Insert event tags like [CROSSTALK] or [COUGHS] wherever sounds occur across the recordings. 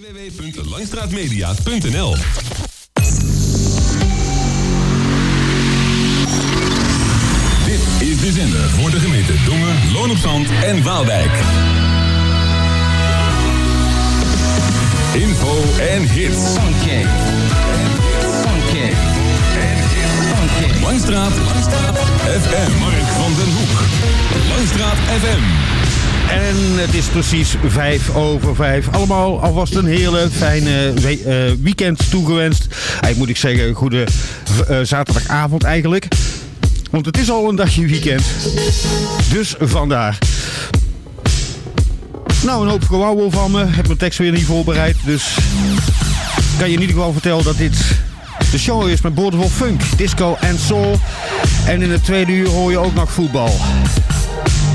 www.langstraatmedia.nl Dit is de zender voor de gemeente Dongen, Loon op Zand en Waalwijk. Info en hits. Funky. Funky. Funky. Langstraat. Langstraat. FM. Mark van den Hoek. Langstraat FM. En het is precies vijf over vijf. Allemaal alvast een hele fijne eh, weekend toegewenst. Eigenlijk moet ik zeggen, goede eh, zaterdagavond eigenlijk. Want het is al een dagje weekend. Dus vandaar. Nou, een hoop gewauwel van me. Heb mijn tekst weer niet voorbereid. Dus kan je in ieder geval vertellen dat dit de show is met boordevol funk, disco en soul. En in het tweede uur hoor je ook nog voetbal.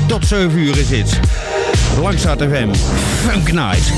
Tot 7 uur is dit. Langstraat FM. Funk Night.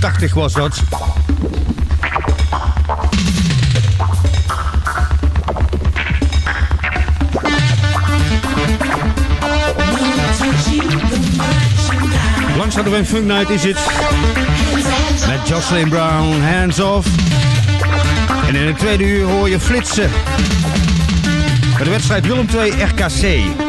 1980 was dat. Langs Hadden Funk Night is het. Met Jocelyn Brown, Hands Off. En in het tweede uur hoor je flitsen. Bij de wedstrijd Willem 2 RKC.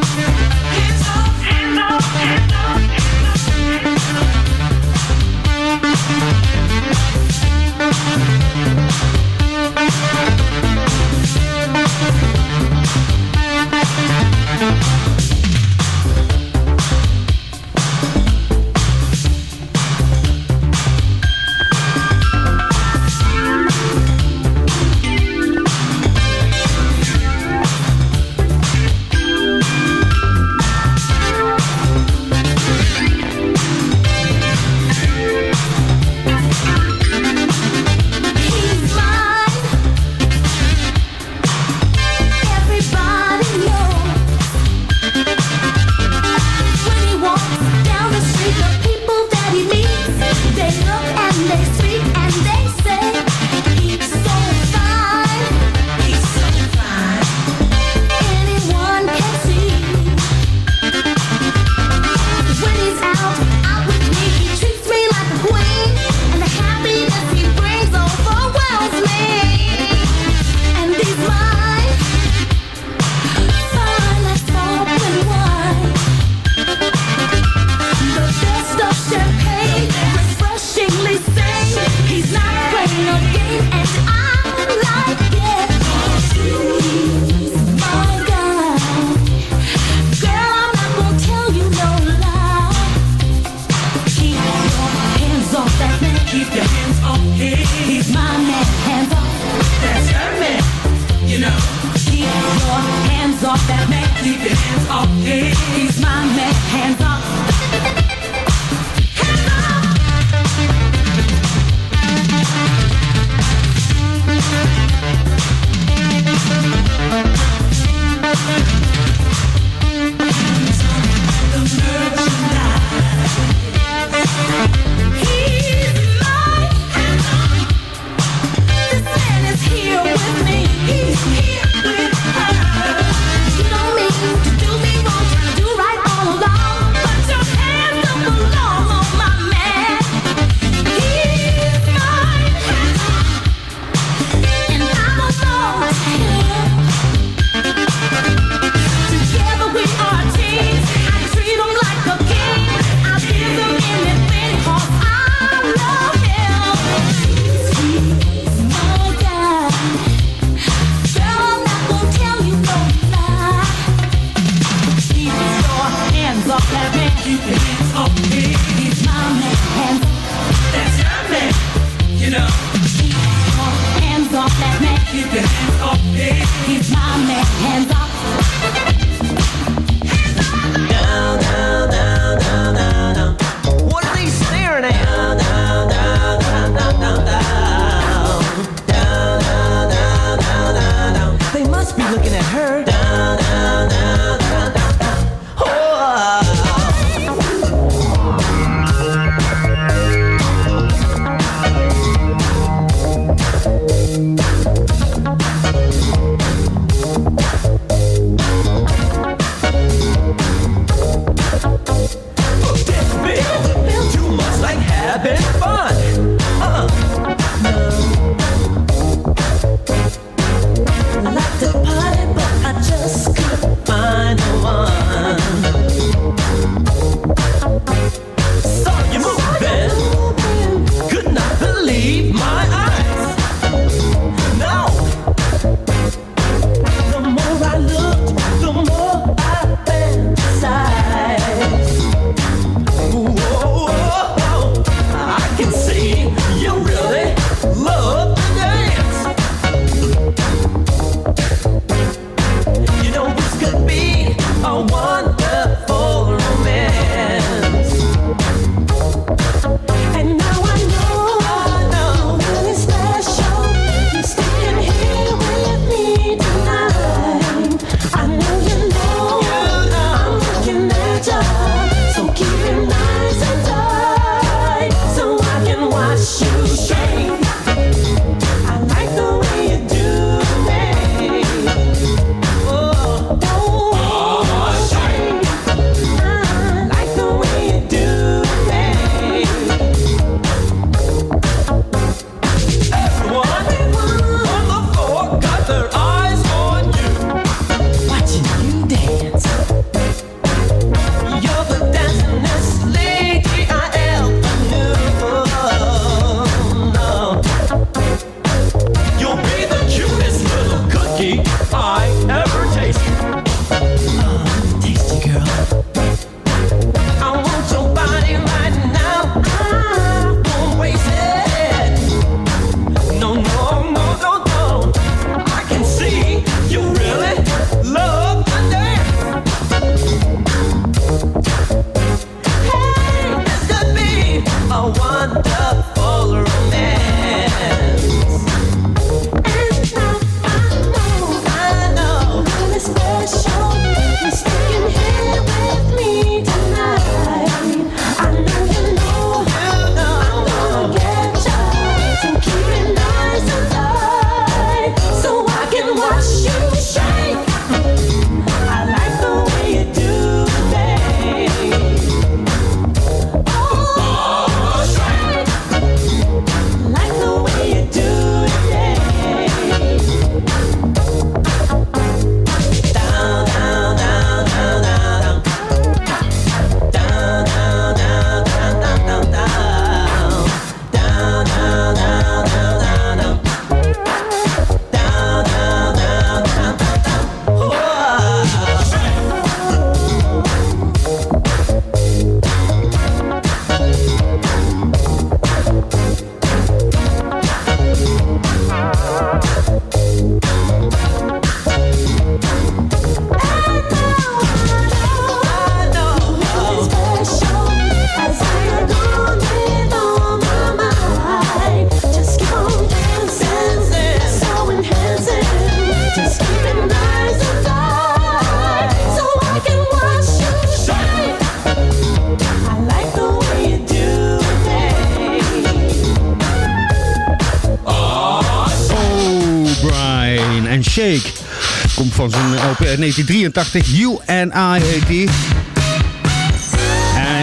Uit 1983. You and I heet die.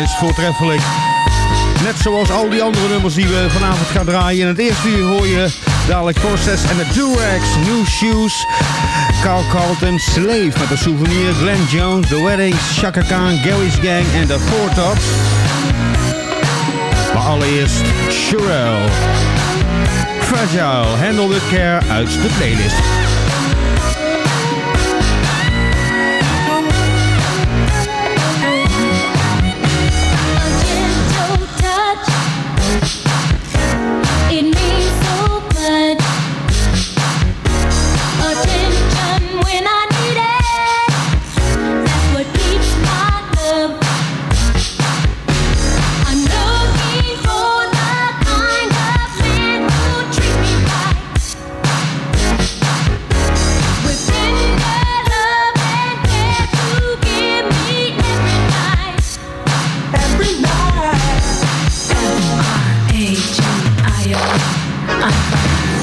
Is voortreffelijk. Net zoals al die andere nummers die we vanavond gaan draaien. In het eerste uur hoor je dadelijk Process en de Durex, New Shoes, Carl Carlton, Slave met de souvenir, Glenn Jones, The Weddings, Chaka Khan, Gary's Gang en de Four Tops. Maar allereerst Sherelle. Fragile, Handle with Care uit de playlist. Ah.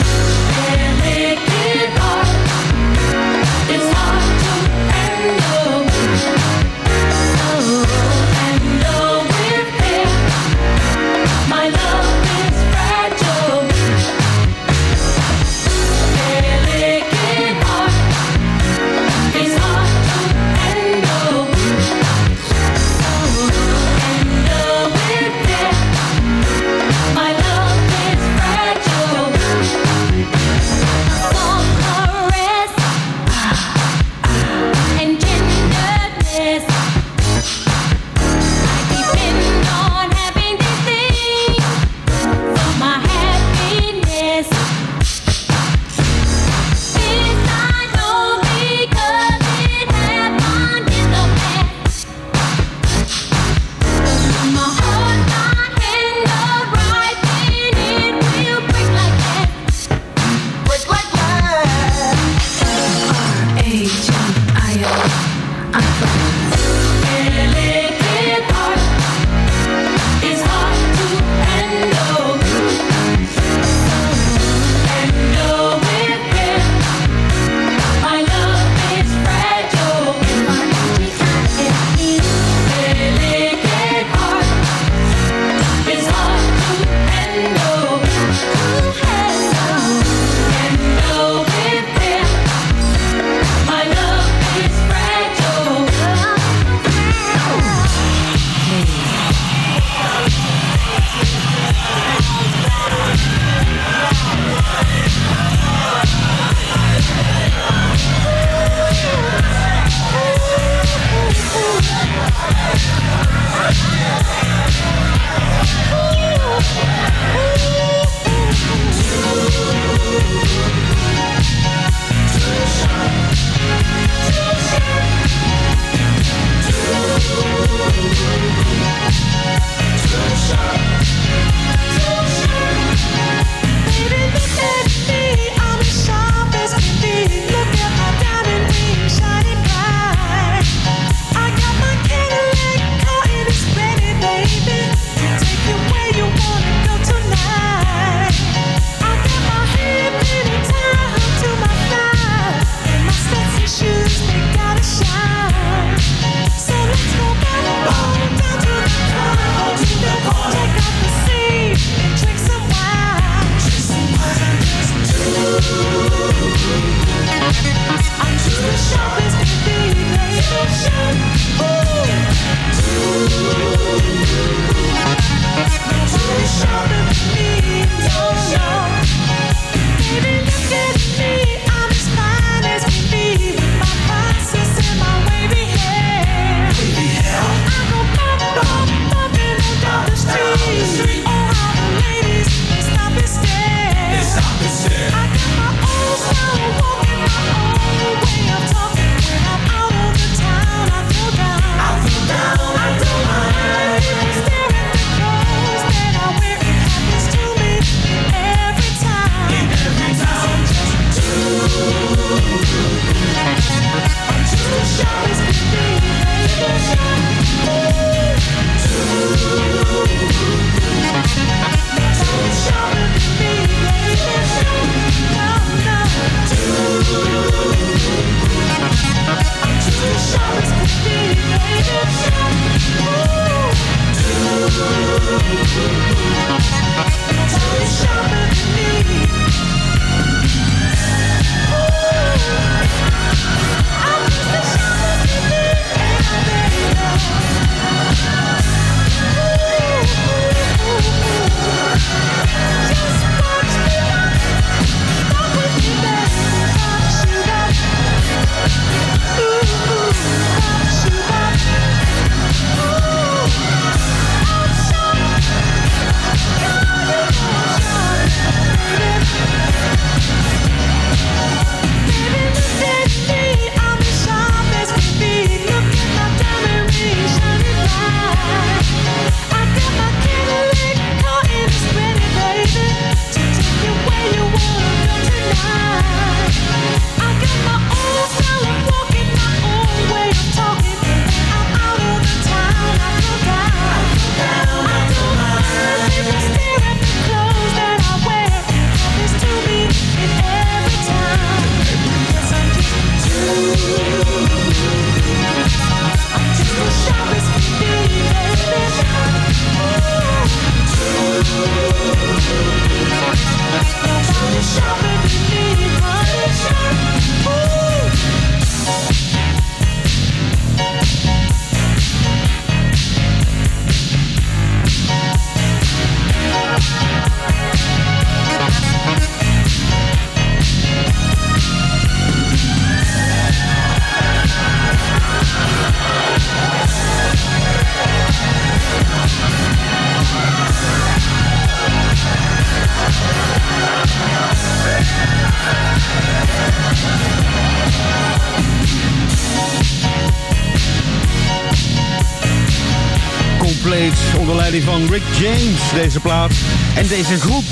Rick James, deze plaat. En deze groep,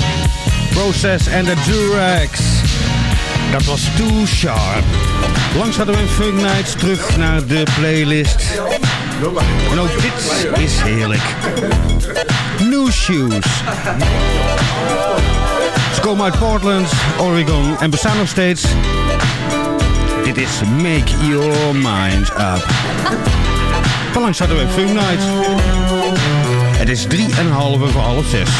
Process and the Durax. Dat was Too Sharp. Langs hadden we een Funk Nights terug naar de playlist. En ook dit is heerlijk. New Shoes. Ze komen uit Portland, Oregon en bestaan nog steeds. Dit is Make Your Mind Up. Vanlangs hadden we Funk Nights. Het is 3,5 voor half zes.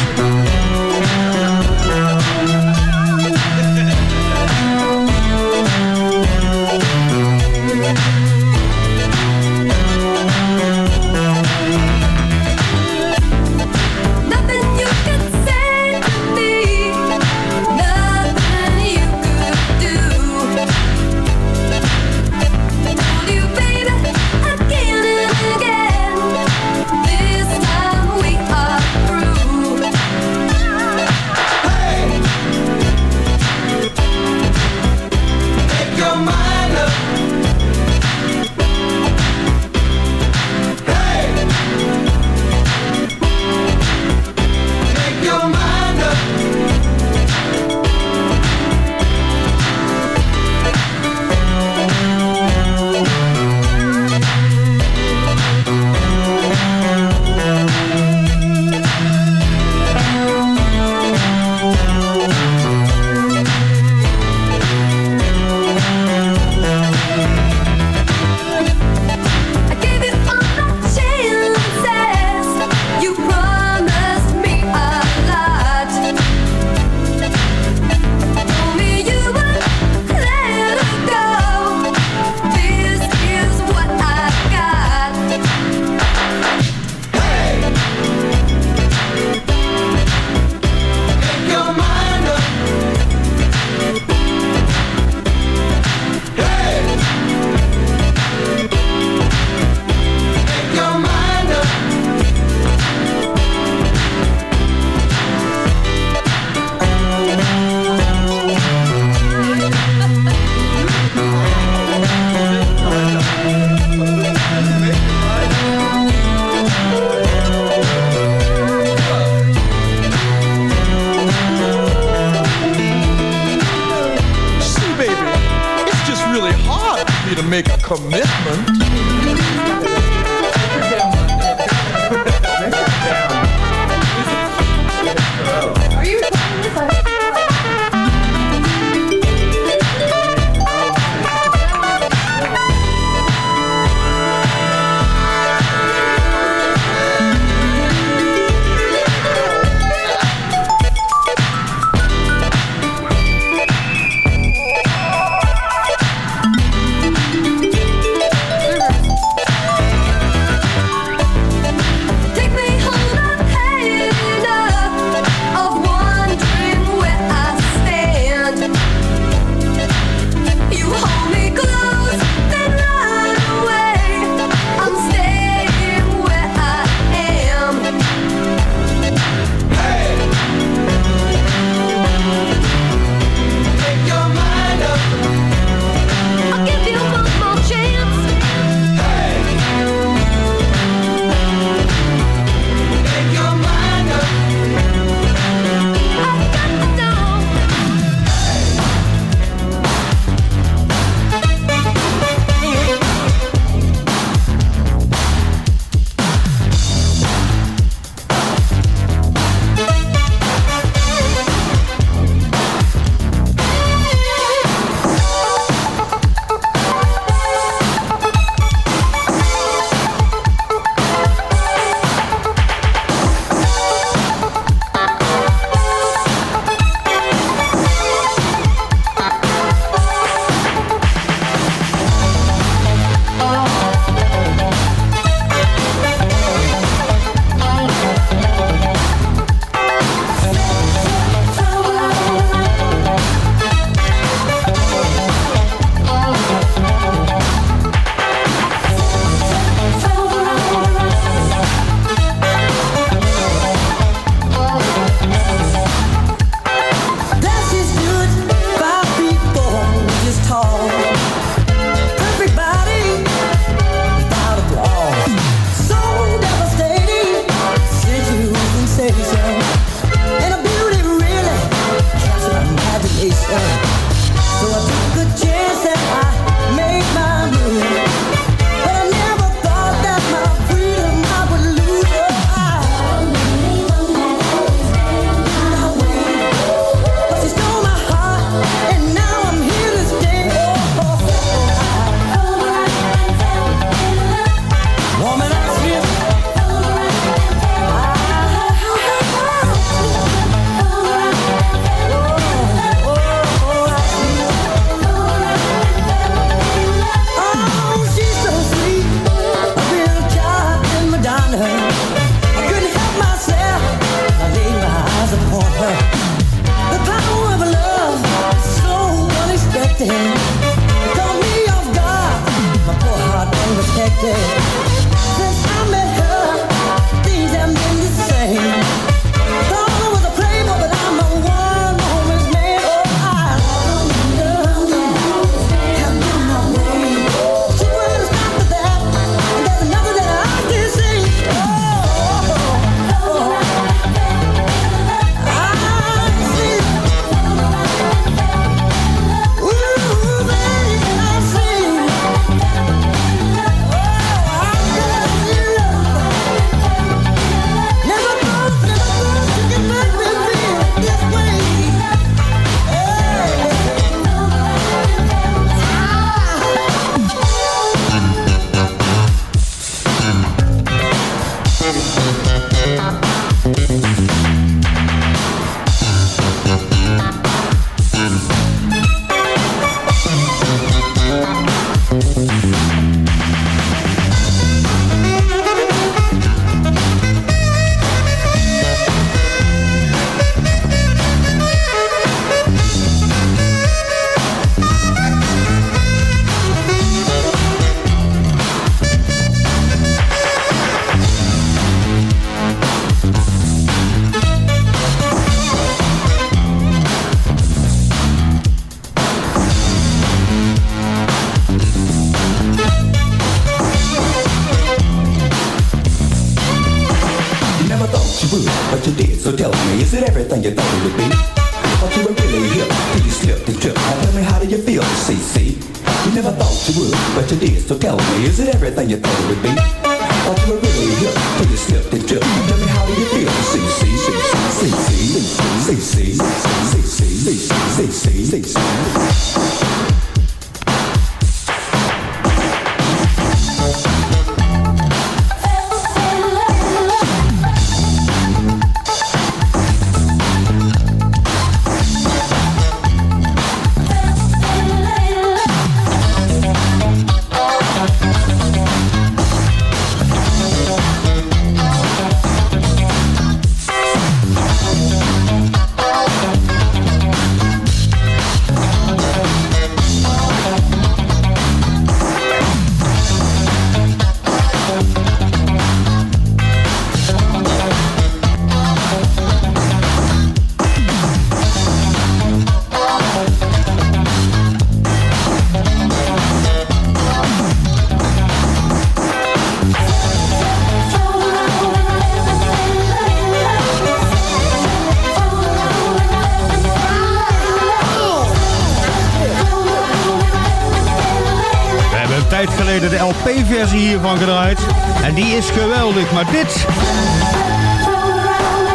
geleden de LP-versie hiervan gedraaid. En die is geweldig, maar dit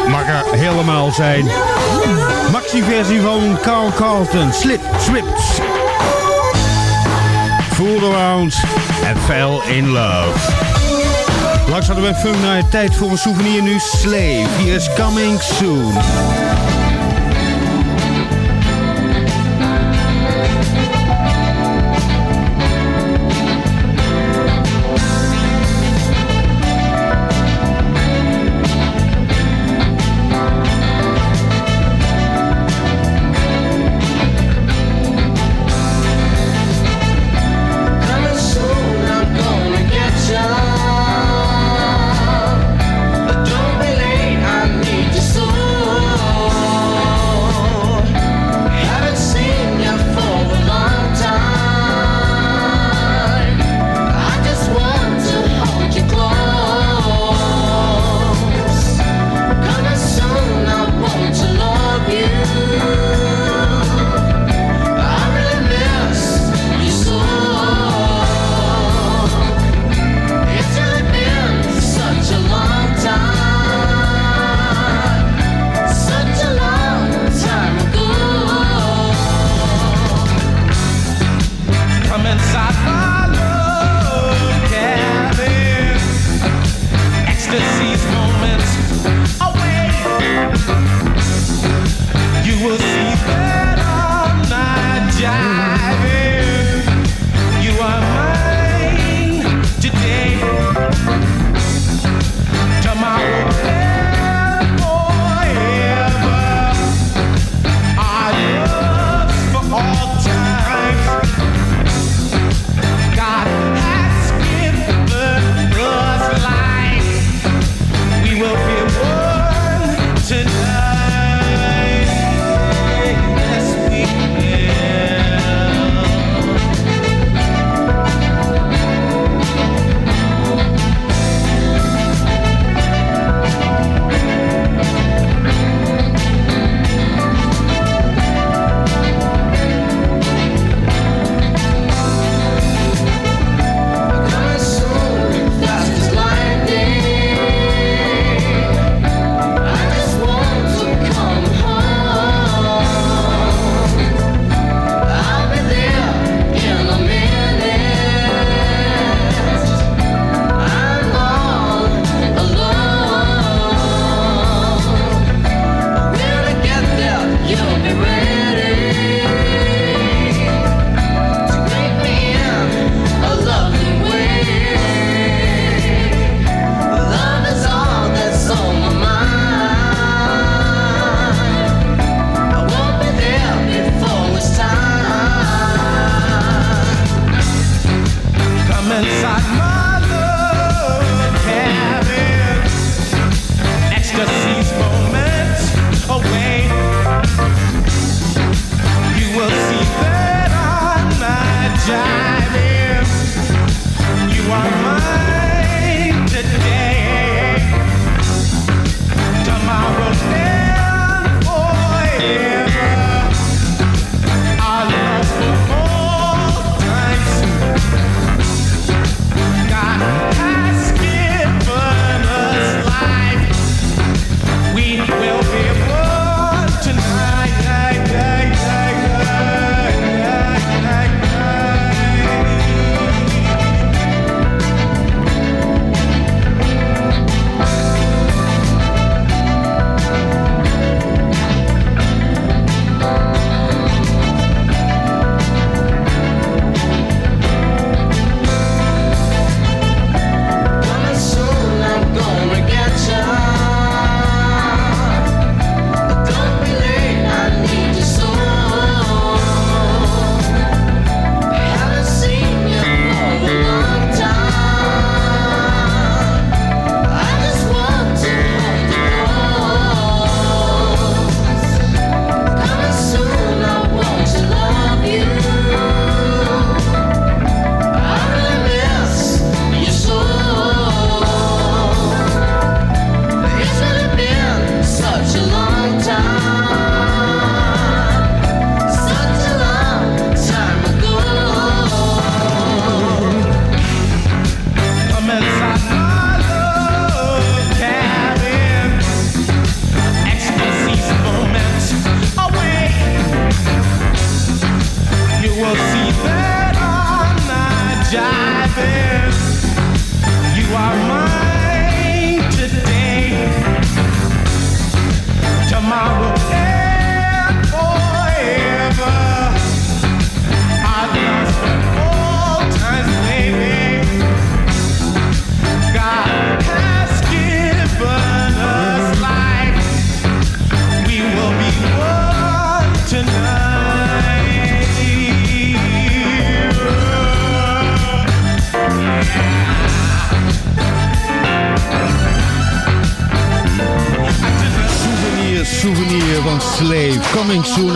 mag er helemaal zijn. Maxi-versie van Carl Carlton, Slip, Swips, Fool Around and Fell in Love. Langs hadden we Funk Night, tijd voor een souvenir nu, Slave. he is coming soon.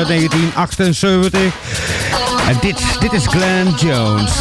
1978. En dit, dit is Glenn Jones.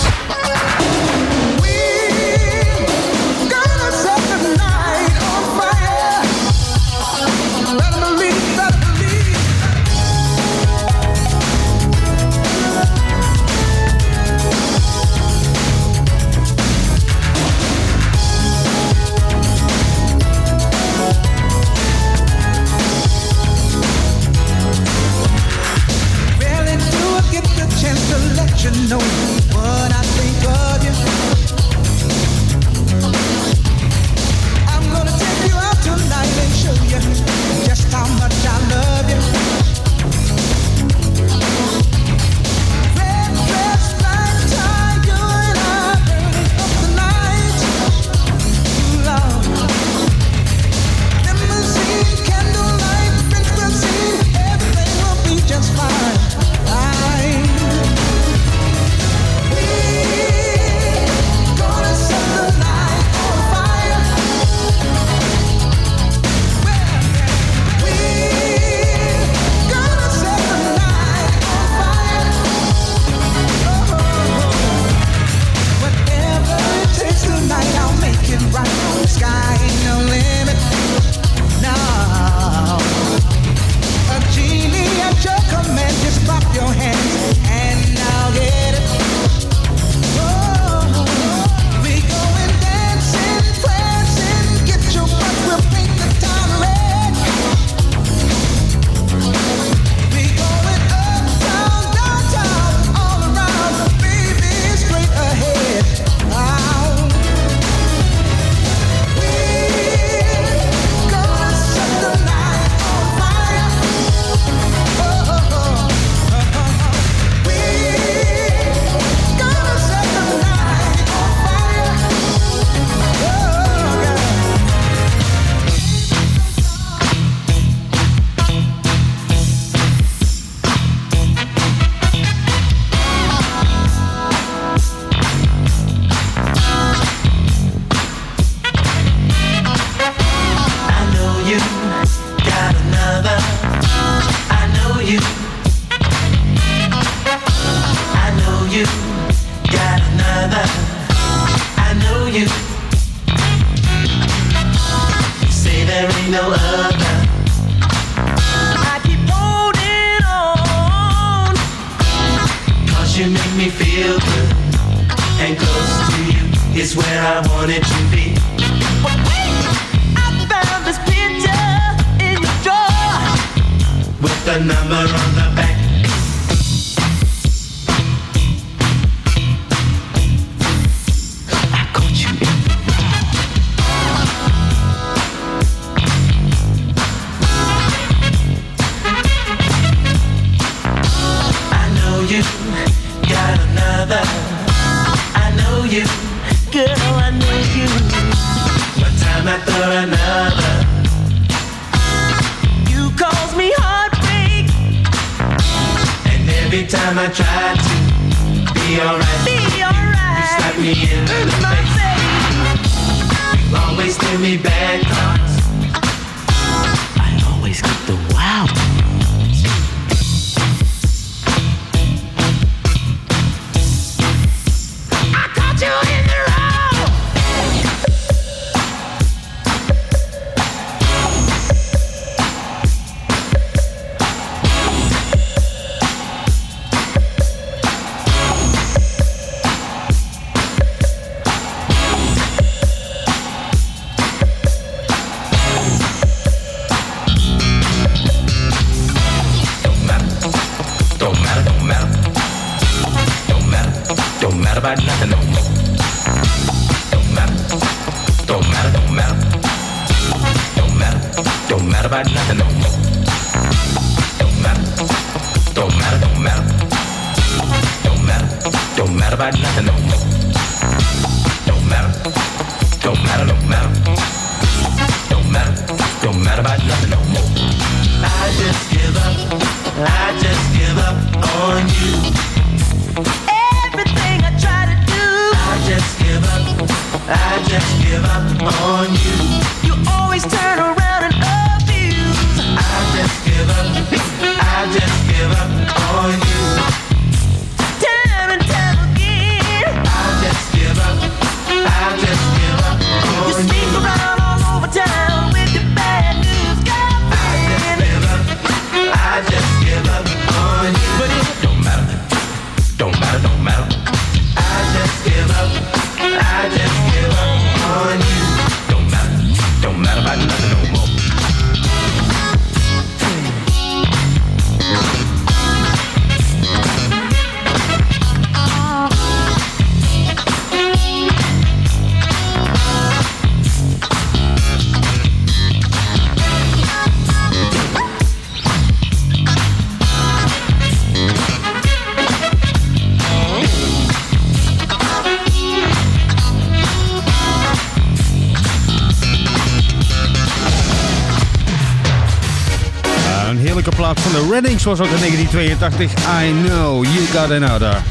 This was ook in 1982. I know you got another.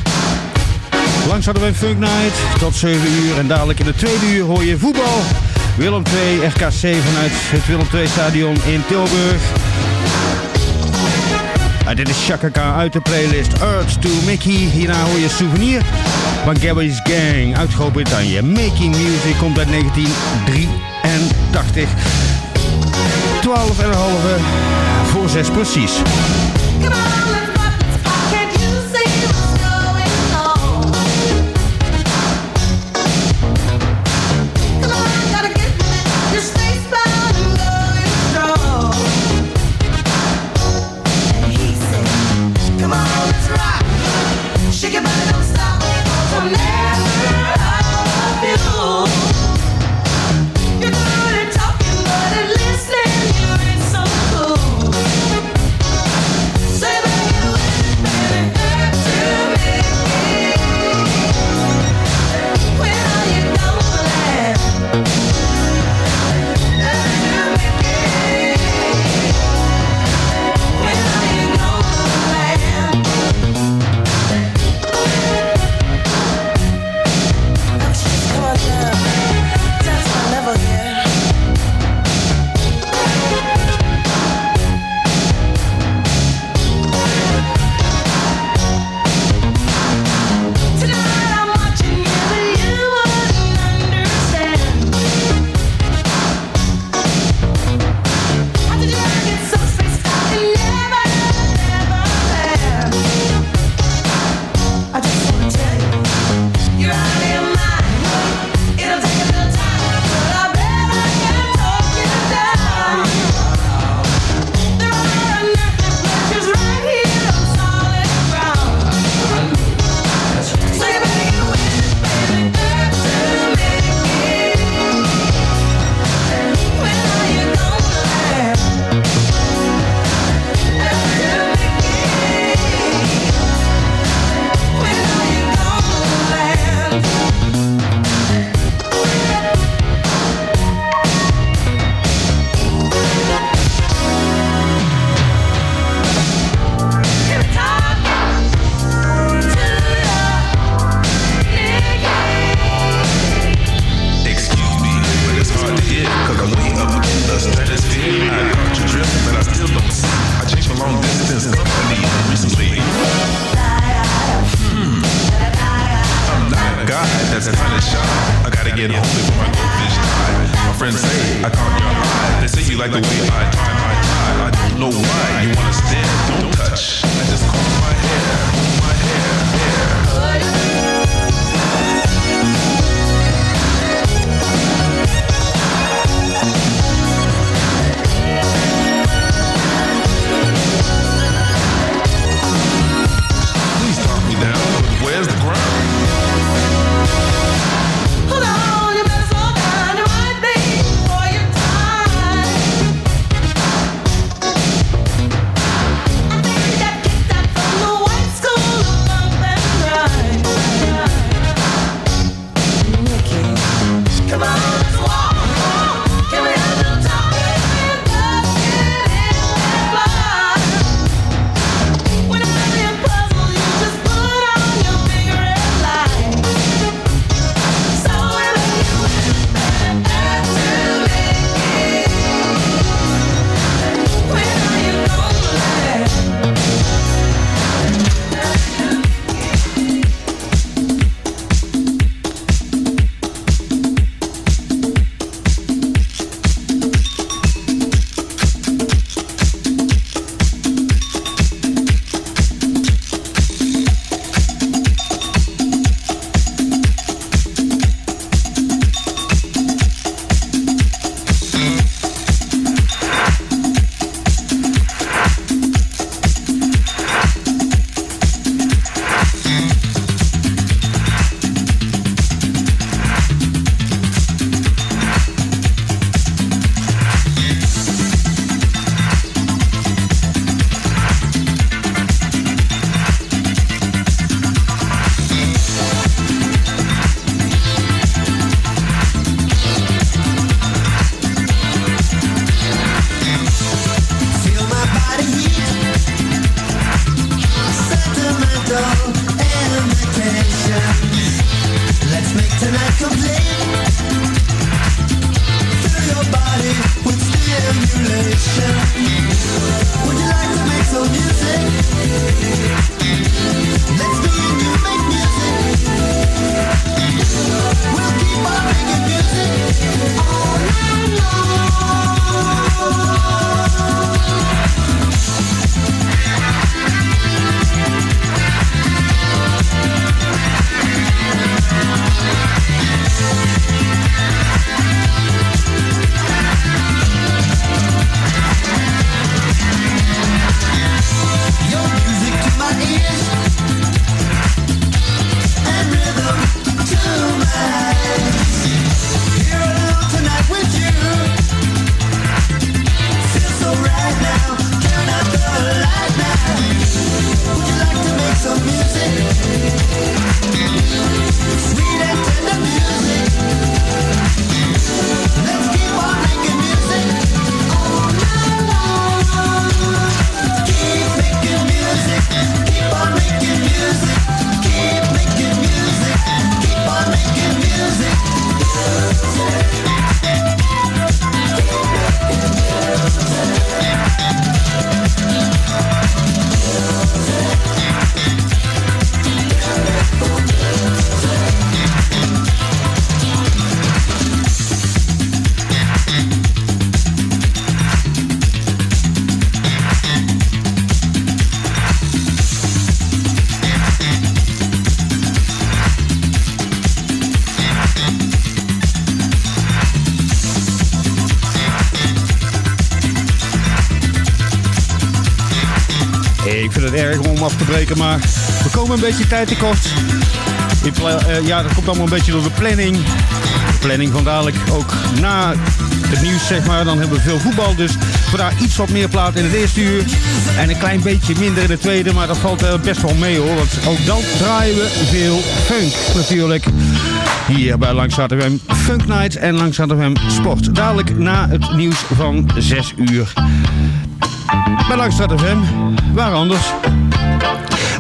Langs hadden we een Funk Night tot 7 uur. En dadelijk in de tweede uur hoor je voetbal. Willem 2, RKC vanuit het Willem 2 stadion in Tilburg. En dit is Chaka uit de playlist Earth to Mickey. Hierna hoor je Souvenir van Gabby's Gang uit Groot-Brittannië. Making Music komt uit 1983. 12,5 voor 6 precies. Goodbye. Maar we komen een beetje tijd tekort. Pla- eh, ja, dat komt allemaal een beetje door de planning. Planning van dadelijk ook na het nieuws, zeg maar. Dan hebben we veel voetbal, dus vandaar iets wat meer plaat in het eerste uur. En een klein beetje minder in het tweede, maar dat valt eh, best wel mee hoor. Want ook dan draaien we veel funk natuurlijk. Hier bij Langstraat FM Funk Night en Langstraat FM Sport. Dadelijk na het nieuws van 6 uur bij Langstraat FM. Waar anders?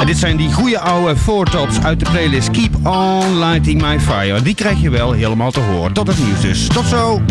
En dit zijn die goede oude voortops uit de playlist Keep On Lighting My Fire. Die krijg je wel helemaal te horen. Tot het nieuws dus. Tot zo!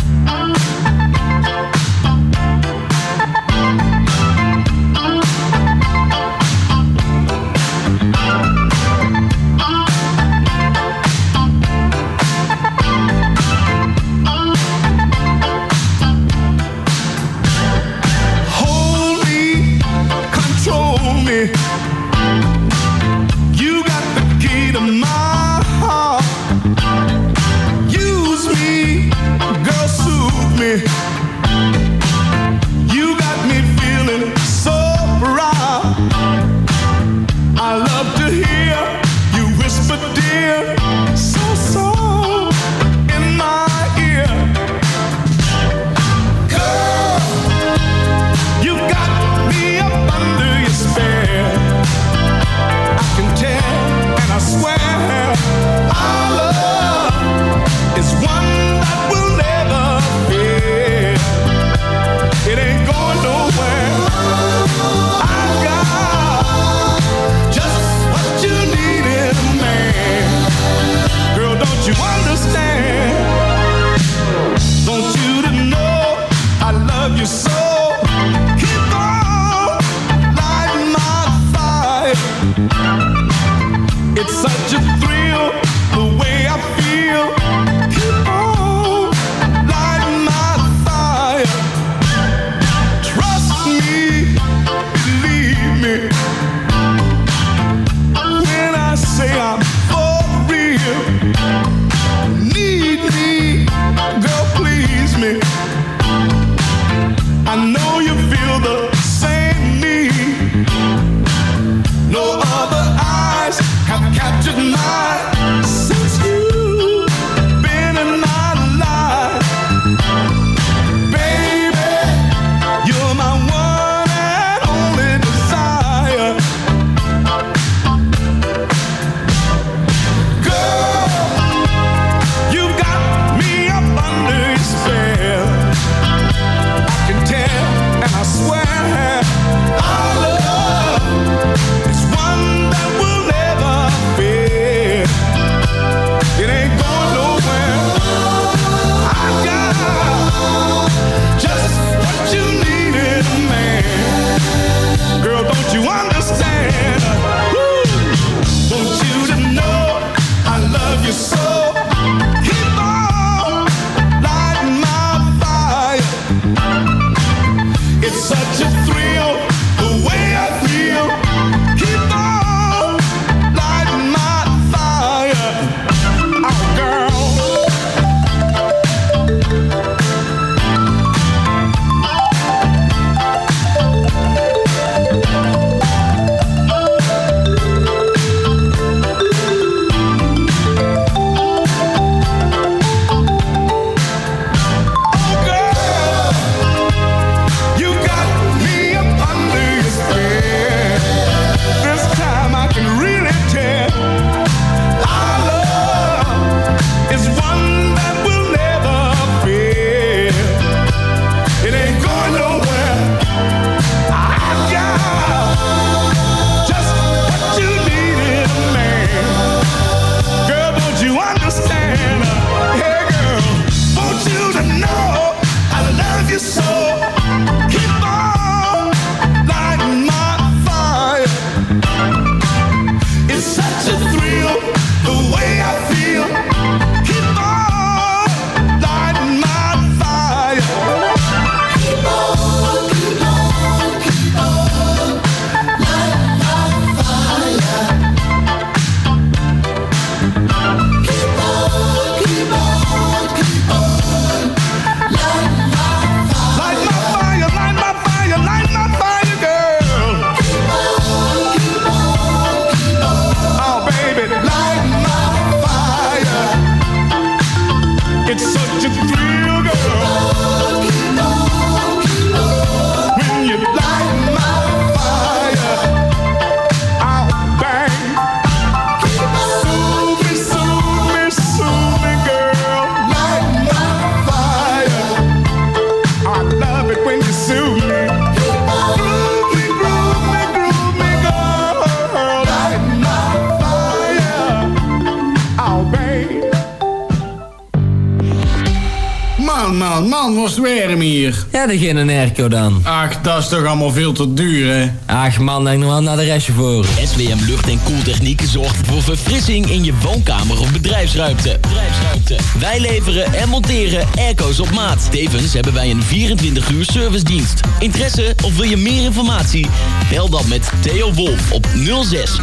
Ach, dat is toch allemaal veel te duur, hè? Ach man, denk nog wel naar de restje voor. SWM Lucht en Koeltechniek zorgt voor verfrissing in je woonkamer of bedrijfsruimte. bedrijfsruimte. Wij leveren en monteren airco's op maat. Tevens hebben wij een 24 uur servicedienst. Interesse of wil je meer informatie? Bel dan met Theo Wolf op 06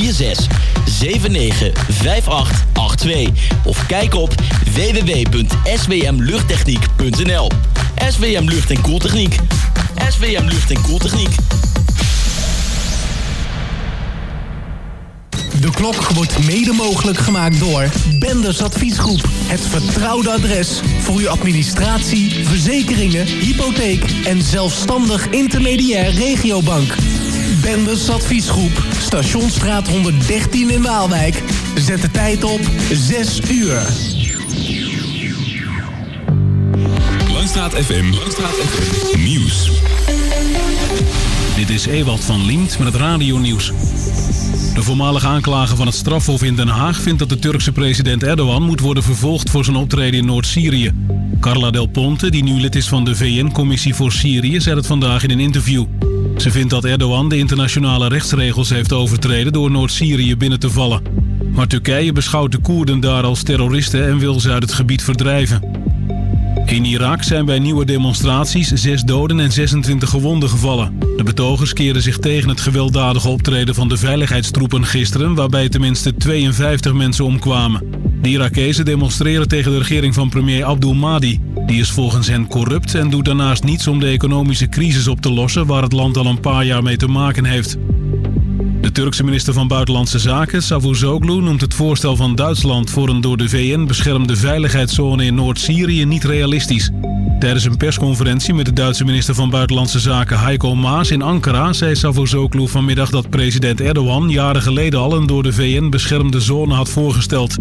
46 79 58 82 of kijk op www.swmluchttechniek.nl SWM Lucht en Koeltechniek. SWM Lucht en Koeltechniek. De klok wordt mede mogelijk gemaakt door Benders Adviesgroep. Het vertrouwde adres voor uw administratie, verzekeringen, hypotheek en zelfstandig intermediair regiobank. Benders Adviesgroep, Stationsstraat 113 in Waalwijk. Zet de tijd op 6 uur. Langstraat FM. Langstraat. Nieuws. Dit is Ewald van Liemt met het radionieuws. De voormalige aanklager van het strafhof in Den Haag vindt dat de Turkse president Erdogan moet worden vervolgd voor zijn optreden in Noord-Syrië. Carla Del Ponte, die nu lid is van de VN-commissie voor Syrië, zei het vandaag in een interview. Ze vindt dat Erdogan de internationale rechtsregels heeft overtreden door Noord-Syrië binnen te vallen. Maar Turkije beschouwt de Koerden daar als terroristen en wil ze uit het gebied verdrijven. In Irak zijn bij nieuwe demonstraties zes doden en 26 gewonden gevallen. De betogers keren zich tegen het gewelddadige optreden van de veiligheidstroepen gisteren... waarbij tenminste 52 mensen omkwamen. De Irakezen demonstreren tegen de regering van premier Abdul Mahdi. Die is volgens hen corrupt en doet daarnaast niets om de economische crisis op te lossen... waar het land al een paar jaar mee te maken heeft. De Turkse minister van Buitenlandse Zaken, Savuzoglu, noemt het voorstel van Duitsland voor een door de VN beschermde veiligheidszone in Noord-Syrië niet realistisch. Tijdens een persconferentie met de Duitse minister van Buitenlandse Zaken Heiko Maas in Ankara zei Savuzoglu vanmiddag dat president Erdogan jaren geleden al een door de VN beschermde zone had voorgesteld.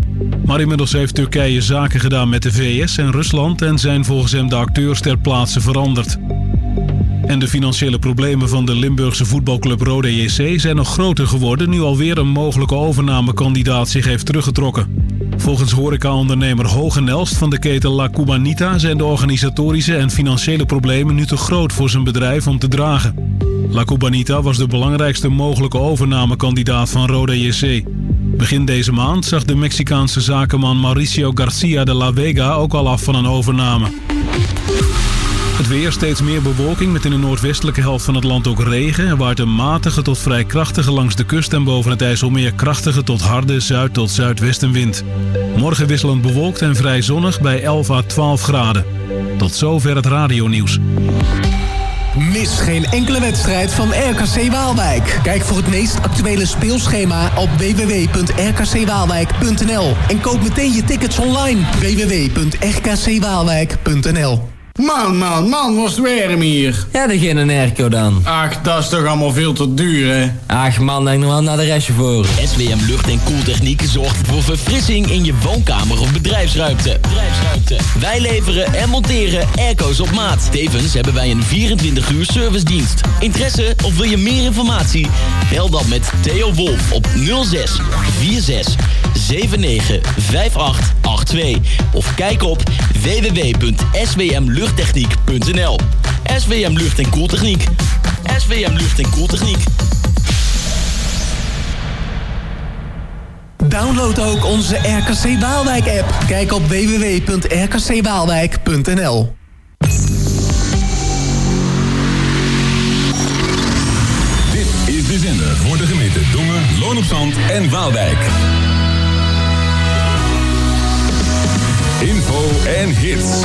Maar inmiddels heeft Turkije zaken gedaan met de VS en Rusland en zijn volgens hem de acteurs ter plaatse veranderd. En de financiële problemen van de Limburgse voetbalclub Rode JC zijn nog groter geworden nu alweer een mogelijke overnamekandidaat zich heeft teruggetrokken. Volgens horecaondernemer Hoge Nelst van de keten La Cubanita zijn de organisatorische en financiële problemen nu te groot voor zijn bedrijf om te dragen. La Cubanita was de belangrijkste mogelijke overnamekandidaat van Rode JC. Begin deze maand zag de Mexicaanse zakenman Mauricio Garcia de la Vega ook al af van een overname. Het weer steeds meer bewolking met in de noordwestelijke helft van het land ook regen. Er waait een matige tot vrij krachtige langs de kust en boven het IJsselmeer krachtige tot harde zuid- tot zuidwestenwind. Morgen wisselend bewolkt en vrij zonnig bij 11 à 12 graden. Tot zover het radionieuws. Mis geen enkele wedstrijd van RKC Waalwijk. Kijk voor het meest actuele speelschema op www.rkcwaalwijk.nl en koop meteen je tickets online. www.rkcwaalwijk.nl Man, man, man, was het warm hier. Ja, dat geen een airco dan. Ach, dat is toch allemaal veel te duur, hè? Ach man, denk nog wel naar de restje voor. SWM Lucht en Koeltechniek zorgt voor verfrissing in je woonkamer of bedrijfsruimte. bedrijfsruimte. Wij leveren en monteren airco's op maat. Tevens hebben wij een 24 uur servicedienst. Interesse of wil je meer informatie? Bel dan met Theo Wolf op 06 46 79 58 82 of kijk op www.swmluchttechniek.nl SWM Lucht en Koeltechniek. SWM Lucht en Koeltechniek. Download ook onze RKC Waalwijk app. Kijk op www.rkcwaalwijk.nl Dit is de zender voor de gemeente Dongen, Loon op Zand en Waalwijk. Info en hits.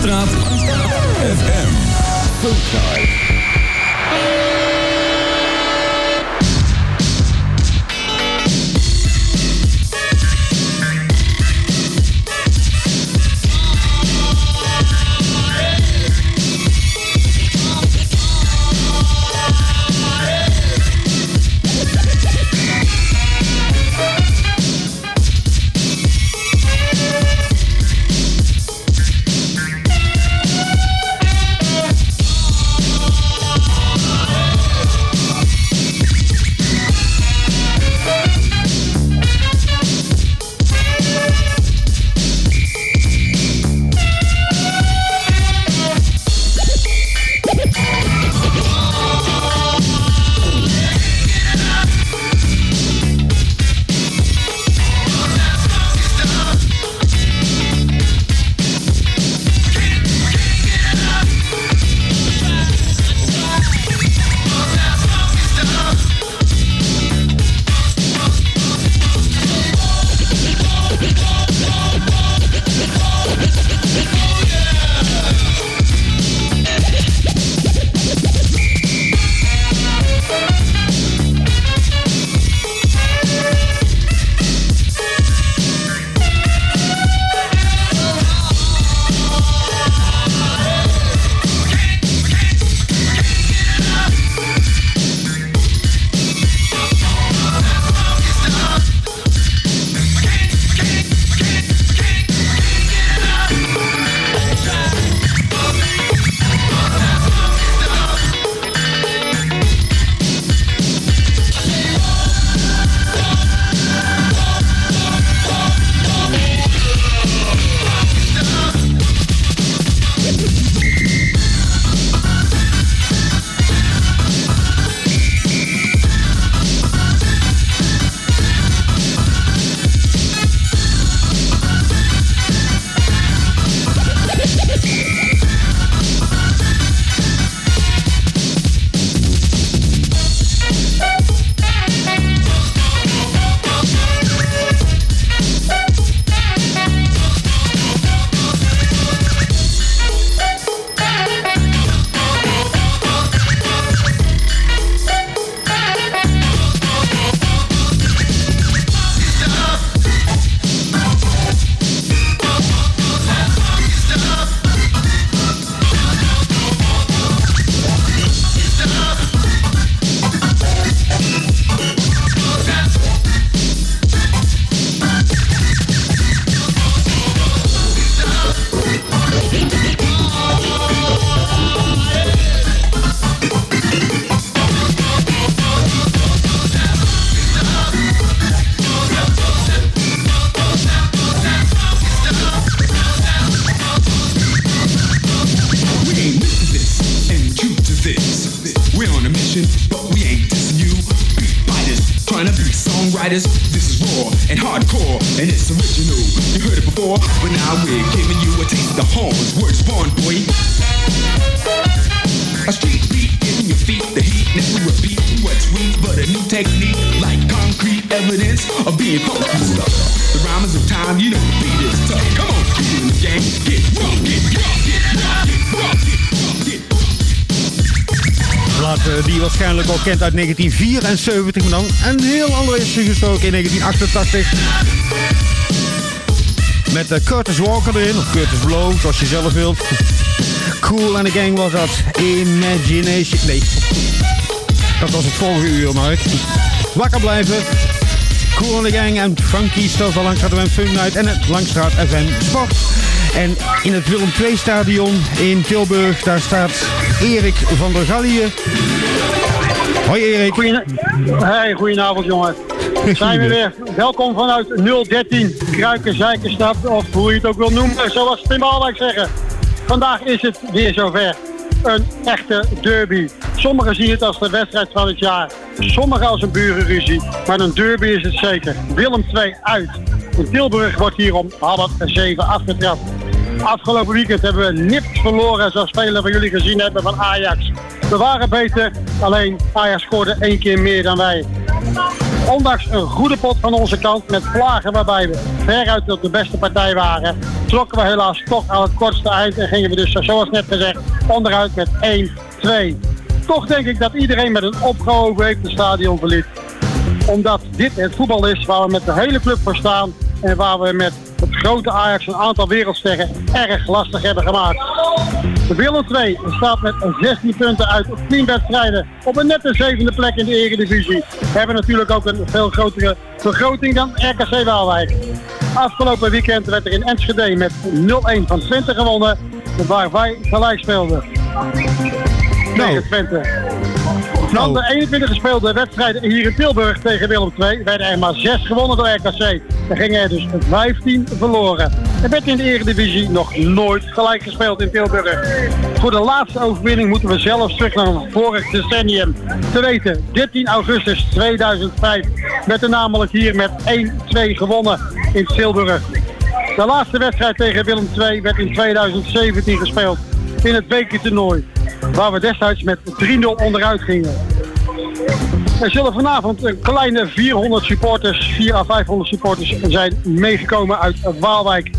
Langstraat. FM. Funknight. Die je waarschijnlijk al kent uit 1974, maar dan een heel andere is gestoken in 1988. Met eh, Curtis Walker erin, of Curtis Blow, zoals je zelf wilt. Cool and the Gang was dat. Imagination. Nee. Dat was het vorige uur, Mark. Wakker blijven. Cool and the Gang en Funky Stuff van Langstraat FM Fun Night en het Langstraat FM Sport. En in het Willem II stadion in Tilburg, daar staat Erik van der Gallië. Hoi Erik. Hey, goedenavond jongen. Zijn we weer. Welkom vanuit 013 Kruiken Zijkenstad, of hoe je het ook wil noemen, zoals Tim Baalwijk zeggen. Vandaag is het weer zover. Een echte derby. Sommigen zien het als de wedstrijd van het jaar. Sommigen als een burenruzie. Maar een derby is het zeker. Willem 2 uit. In Tilburg wordt hier om half zeven afgetrapt. Afgelopen weekend hebben we nipt verloren, zoals velen van jullie gezien hebben, van Ajax. We waren beter, alleen Ajax scoorde één keer meer dan wij. Ondanks een goede pot van onze kant met vlagen waarbij we veruit tot de beste partij waren, trokken we helaas toch aan het kortste eind en gingen we dus, zoals net gezegd, onderuit met 1-2. Toch denk ik dat iedereen met een opgehoven heeft het stadion verliet. Omdat dit het voetbal is waar we met de hele club voor staan en waar we met grote Ajax een aantal wereldsterren erg lastig hebben gemaakt. De Willem 2 staat met 16 punten uit 10 wedstrijden op een nette zevende plek in de Eredivisie. We hebben natuurlijk ook een veel grotere vergroting dan RKC Waalwijk. Afgelopen weekend werd er in Enschede met 0-1 van Twente gewonnen, waar wij gelijk speelden. Tegen Twente. Van de 21 gespeelde wedstrijden hier in Tilburg tegen Willem II werden er maar 6 gewonnen door RKC. Er gingen er dus 15 verloren. Er werd in de Eredivisie nog nooit gelijk gespeeld in Tilburg. Voor de laatste overwinning moeten we zelfs terug naar een vorig decennium. Te weten, 13 augustus 2005 werd er namelijk hier met 1-2 gewonnen in Tilburg. De laatste wedstrijd tegen Willem II werd in 2017 gespeeld in het bekertoernooi. Waar we destijds met 3-0 onderuit gingen. Er zullen vanavond een kleine 400 supporters, 400 à 500 supporters zijn meegekomen uit Waalwijk.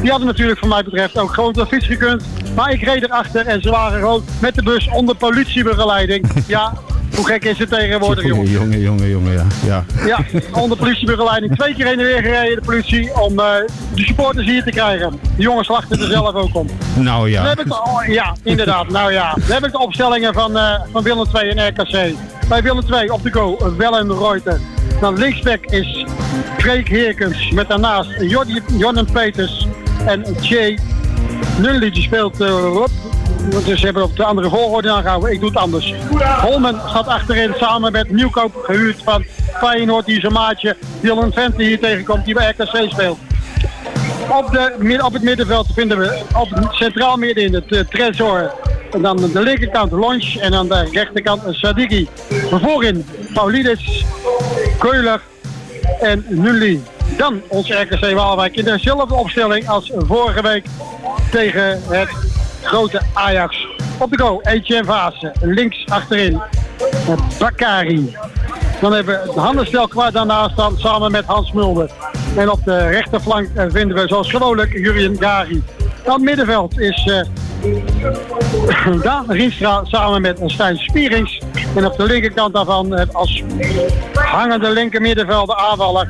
Die hadden natuurlijk van mij betreft ook gewoon de fiets gekund. Maar ik reed erachter en ze waren gewoon met de bus onder politiebegeleiding. Ja, hoe gek is het tegenwoordig, jongen? Jongen, jongen, jongen, ja. ja. Ja, onder politiebegeleiding. Twee keer heen en weer gereden, de politie, om eh, de supporters hier te krijgen. De jongens lachten er zelf ook om. Nou Dan ja. heb ik de, oh, ja, inderdaad. Nou ja, dan heb ik de opstellingen van, eh, van Willem II en RKC. Bij Willem II op de go, Wellen Reuter. Dan linksback is Freek Heerkens. Met daarnaast Jordi, Jordan Peters en Jay. Die speelt eh, Rob. Dus ze hebben op de andere volgorde aangehouden. Ik doe het anders. Holmen staat achterin samen met Nieuwkoop gehuurd van Feyenoord. Die zijn maatje Dylan Vente hier tegenkomt die bij RKC speelt. Op, de, op het middenveld vinden we centraal midden in het eh, Tresor. En dan de linkerkant Lonch en aan de rechterkant Sadiki. Voorin Paulides, Keuler en Nulli. Dan onze RKC Waalwijk in dezelfde opstelling als vorige week tegen het grote Ajax. Op de go, Etienne Vaassen. Links achterin Bakari. Dan hebben we Hannes Kwaad daarnaast staan samen met Hans Mulder. En op de rechterflank eh, vinden we zoals gewoonlijk Jurien Gari. Dan middenveld is eh [CLEARS THROAT] Daan Rienstra samen met Stijn Spierings. En op de linkerkant daarvan eh, als hangende linker middenvelder aanvaller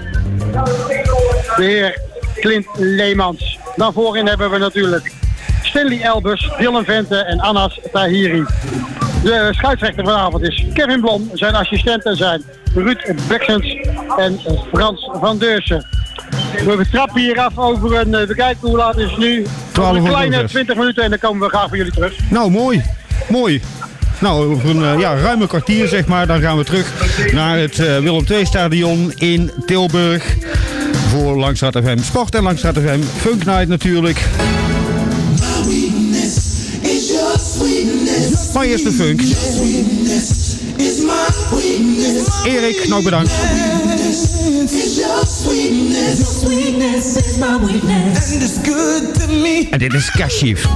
de heer Clint Leemans. Dan voorin hebben we natuurlijk Stanley Elbers, Dylan Vente en Anas Tahiri. De scheidsrechter vanavond is Kevin Blom. Zijn assistenten zijn Ruud Beksens en Frans van Deursen. We trappen hier af over een, eh, we kijken hoe laat is het nu. 12 Over een kleine zes. 20 minuten en dan komen we graag voor jullie terug. Nou, mooi. Mooi. Nou, over een eh, ja, ruime kwartier zeg maar, dan gaan we terug naar het eh, Willem II stadion in Tilburg. Voor Langstraat FM Sport en Langstraat FM Funk Night natuurlijk. van Eerste Funk. Erik, nog bedankt. En dit is Kashif.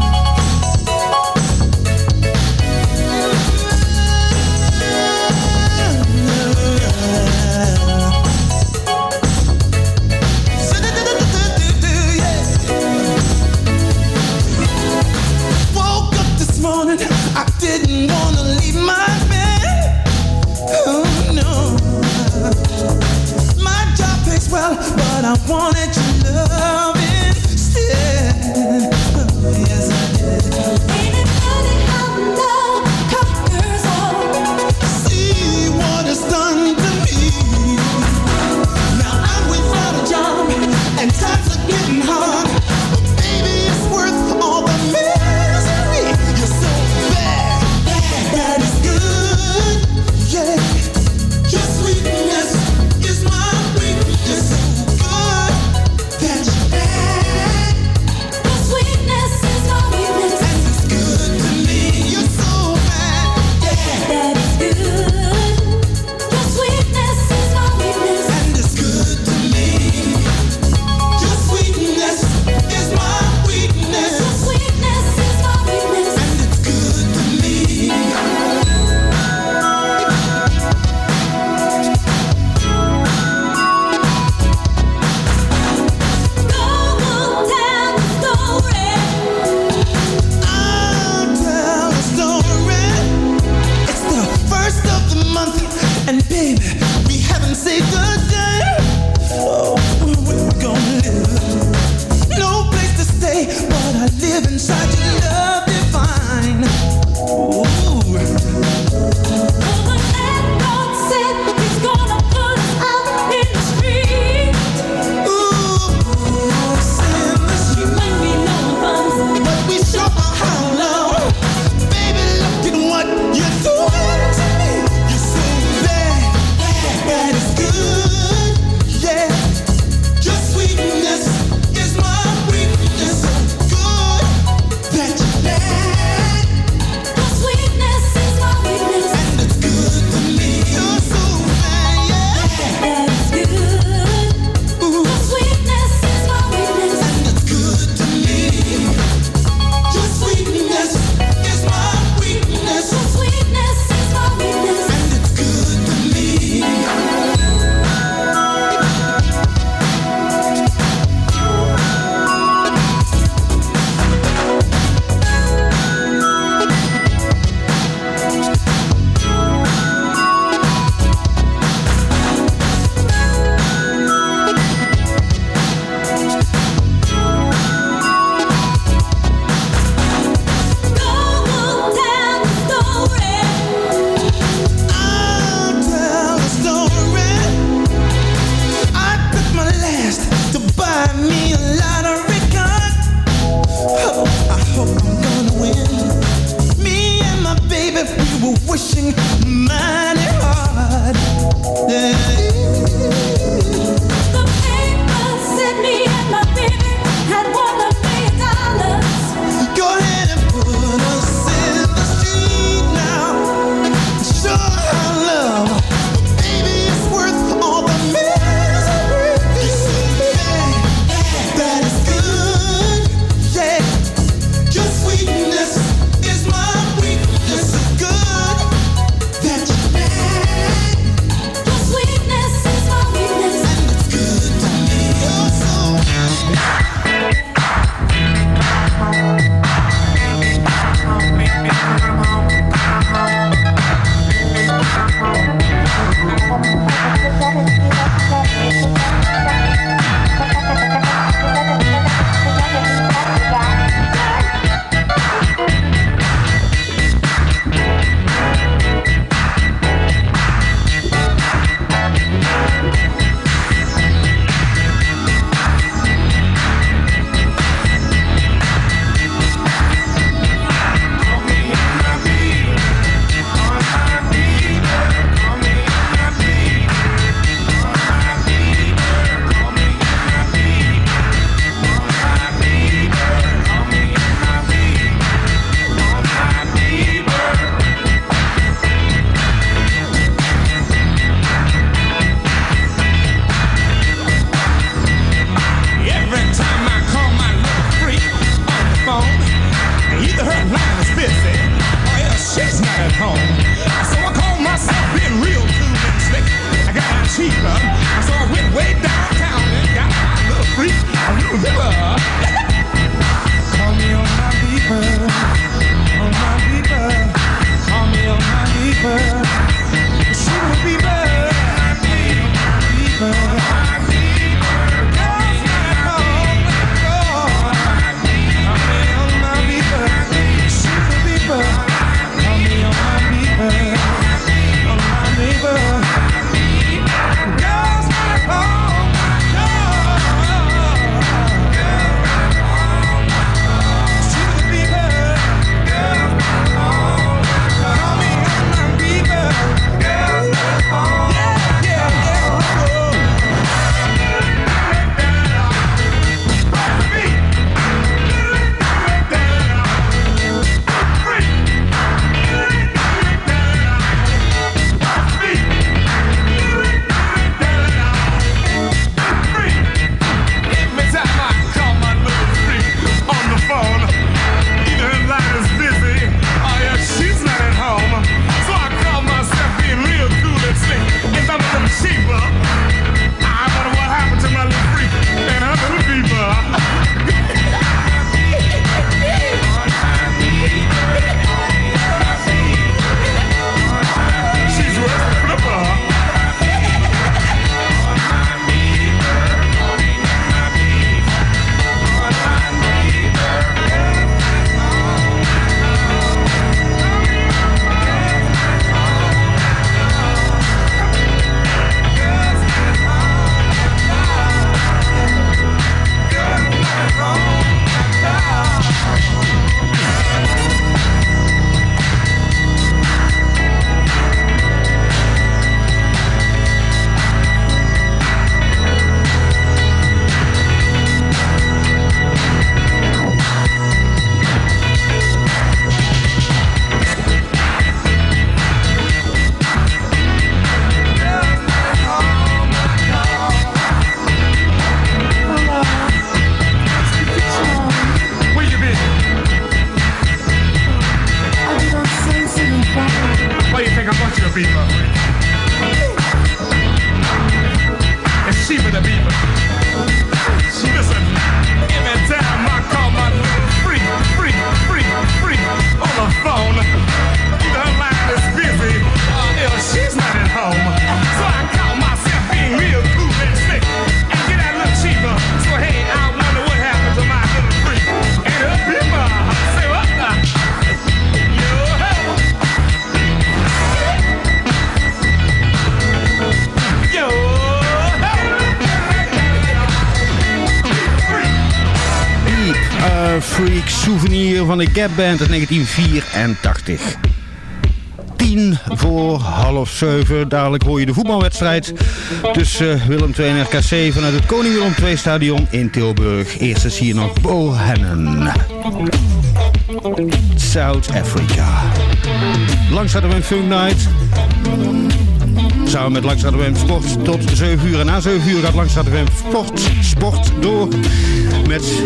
De Gap Band uit 1984. 10 voor half 7. Dadelijk hoor je de voetbalwedstrijd tussen Willem II en RKC vanuit het Koning Willem II stadion in Tilburg. Eerst is hier nog Bohannon. South Africa. Langs hadden een Funk Night. Samen met Langs hadden we een Sport tot 7 uur. En na 7 uur gaat Langs hadden we een Sport, sport door met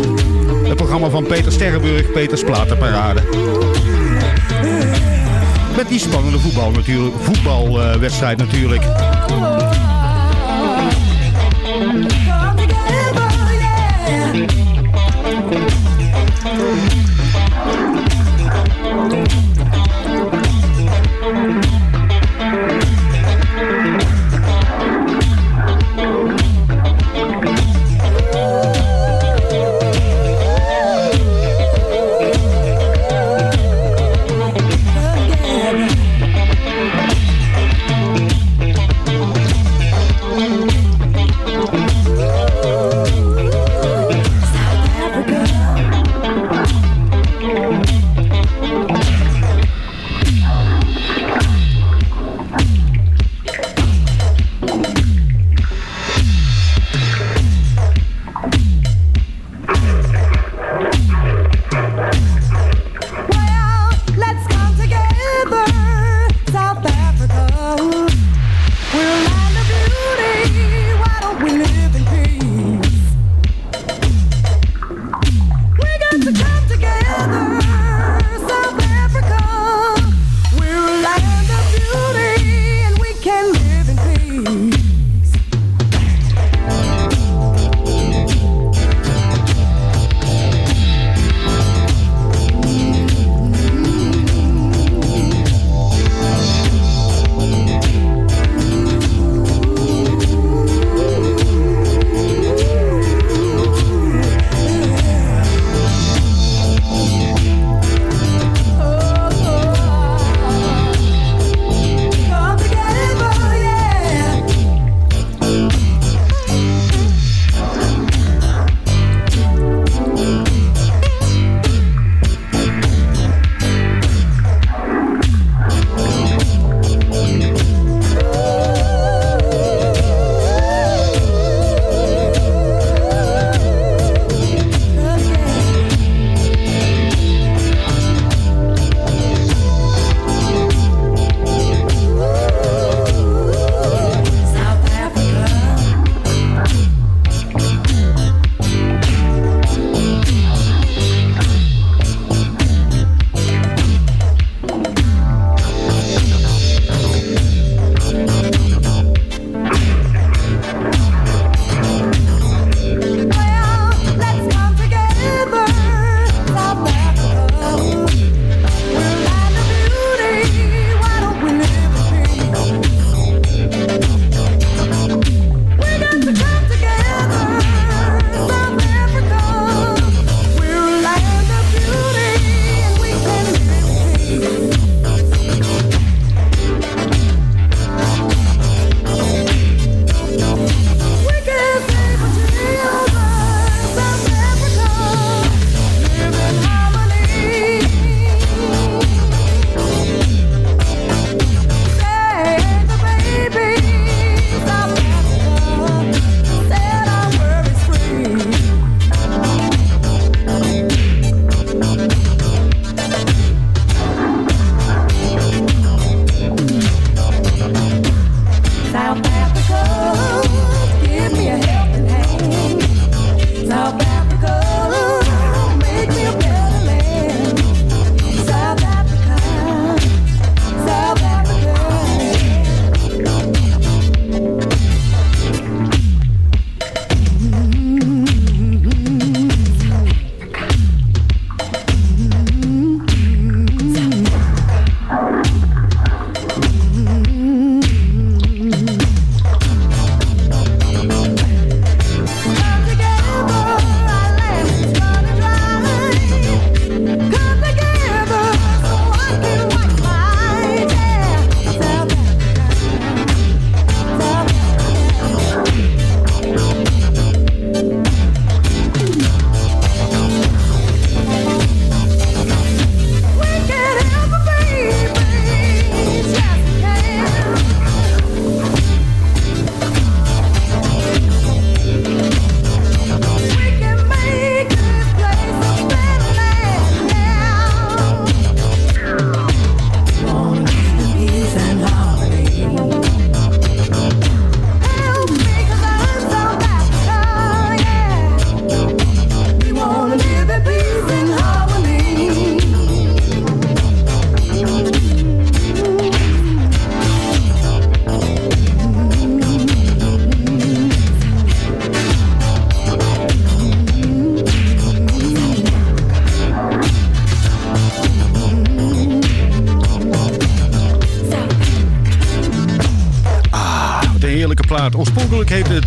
het programma van Peter Sterrenburg, Peters Platenparade. Met die spannende voetbal natuurlijk, voetbalwedstrijd natuurlijk.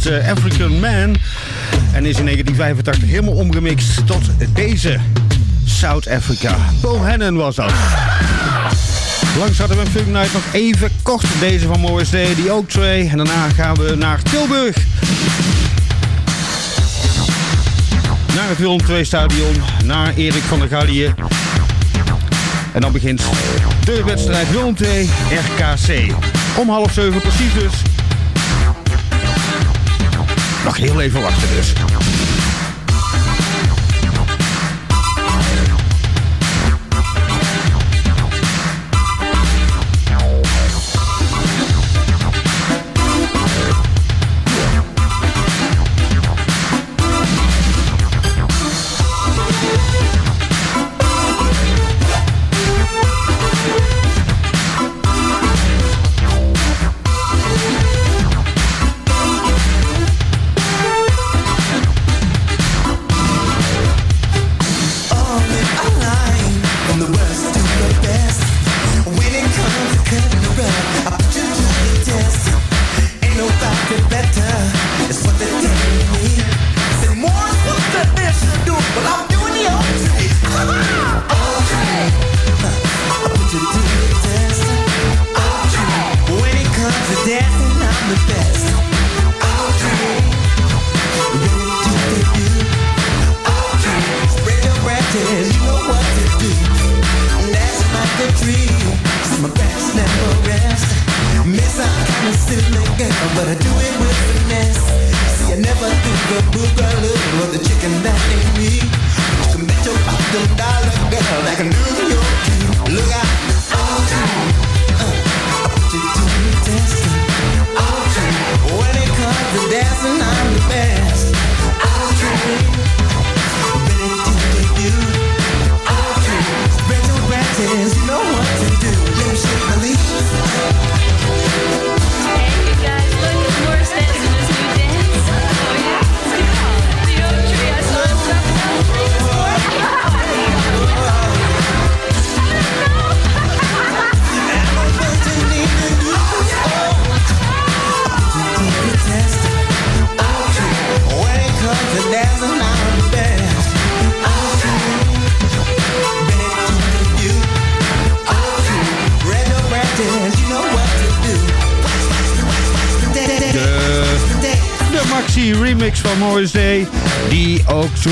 Eh, African Man. En is in 1985 helemaal omgemixt tot deze. South Africa. Bo Hannon was dat. Langs hadden we een Funk Night nog even kort. Deze van Morris Day, die ook twee. En daarna gaan we naar Tilburg. Naar het Willem II stadion. Naar Erik van der Gallië. En dan begint de wedstrijd Willem II RKC. Om half zeven precies dus. Heel even wachten dus.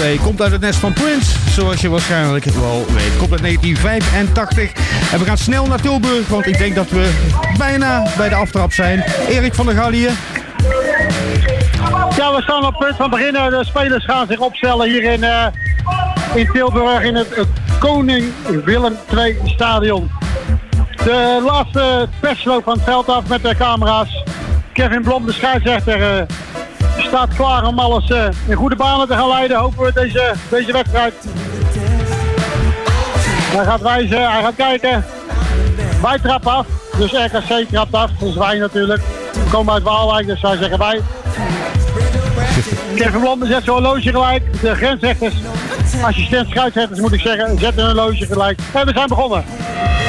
Komt uit het nest van Prince. Zoals je waarschijnlijk wel weet. Komt uit 1985. En we gaan snel naar Tilburg. Want ik denk dat we bijna bij de aftrap zijn. Erik van der Gallië. Ja, we staan op punt van beginnen. De spelers gaan zich opstellen hier in, eh, in Tilburg in het, het Koning Willem II stadion. De laatste persloop van het veld af met de camera's. Kevin Blom, de scheidsrechter, eh, staat klaar om alles eh, in goede banen te gaan leiden. Hopen we deze, deze wedstrijd. Hij gaat wijzen, hij gaat kijken. Wij trappen af, dus RKC trapt af. Dus wij natuurlijk. We komen uit Waalwijk, dus wij zeggen wij. Kevin Blom zet zijn horloge gelijk. De grensrechters, assistent scheidsrechters moet ik zeggen, zetten hun horloge gelijk. En we zijn begonnen.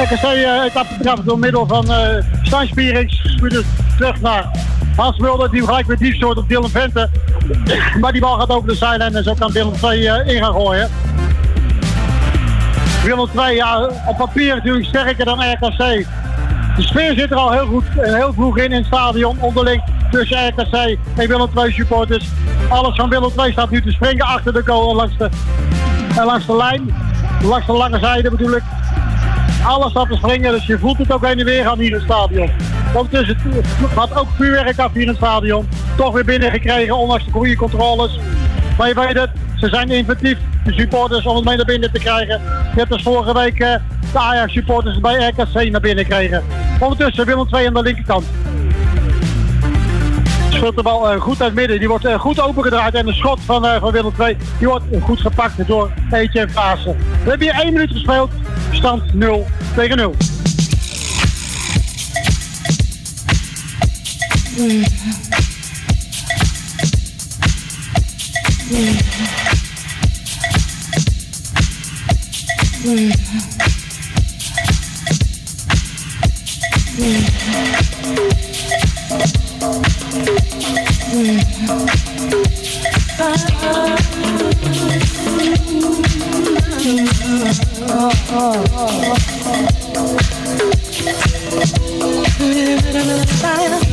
RKC uh, etappe betrapt door middel van uh, Stijn Spierings. Terug naar Hans Mulder, die gelijk weer dief soort op Dylan Vente. Maar die bal gaat over de zijlijn en zo kan Dylan 2 uh, in gaan gooien. Willem 2, ja, op papier natuurlijk sterker dan RKC. De sfeer zit er al heel goed en heel vroeg in in het stadion. Onderling tussen RKC en Willem 2 supporters. Alles van Willem 2 staat nu te springen achter de goal langs de, en langs de lijn. Langs de lange zijde bedoel ik. Alles staat te springen, dus je voelt het ook heen en weer gaan hier in het stadion. Ondertussen gaat ook vuurwerk af hier in het stadion. Toch weer binnengekregen, ondanks de goede controles. Maar je weet het, ze zijn inventief, de supporters, om het mee naar binnen te krijgen. Net als vorige week uh, de Ajax supporters bij RKC naar binnen kregen. Ondertussen Willem 2 aan de linkerkant. Schudt de bal uh, goed uit midden. Die wordt uh, goed opengedraaid. En de schot van, van Willem 2 die wordt goed gepakt door Eetje en. We hebben hier één minuut gespeeld. Stand 0 tegen 0. fire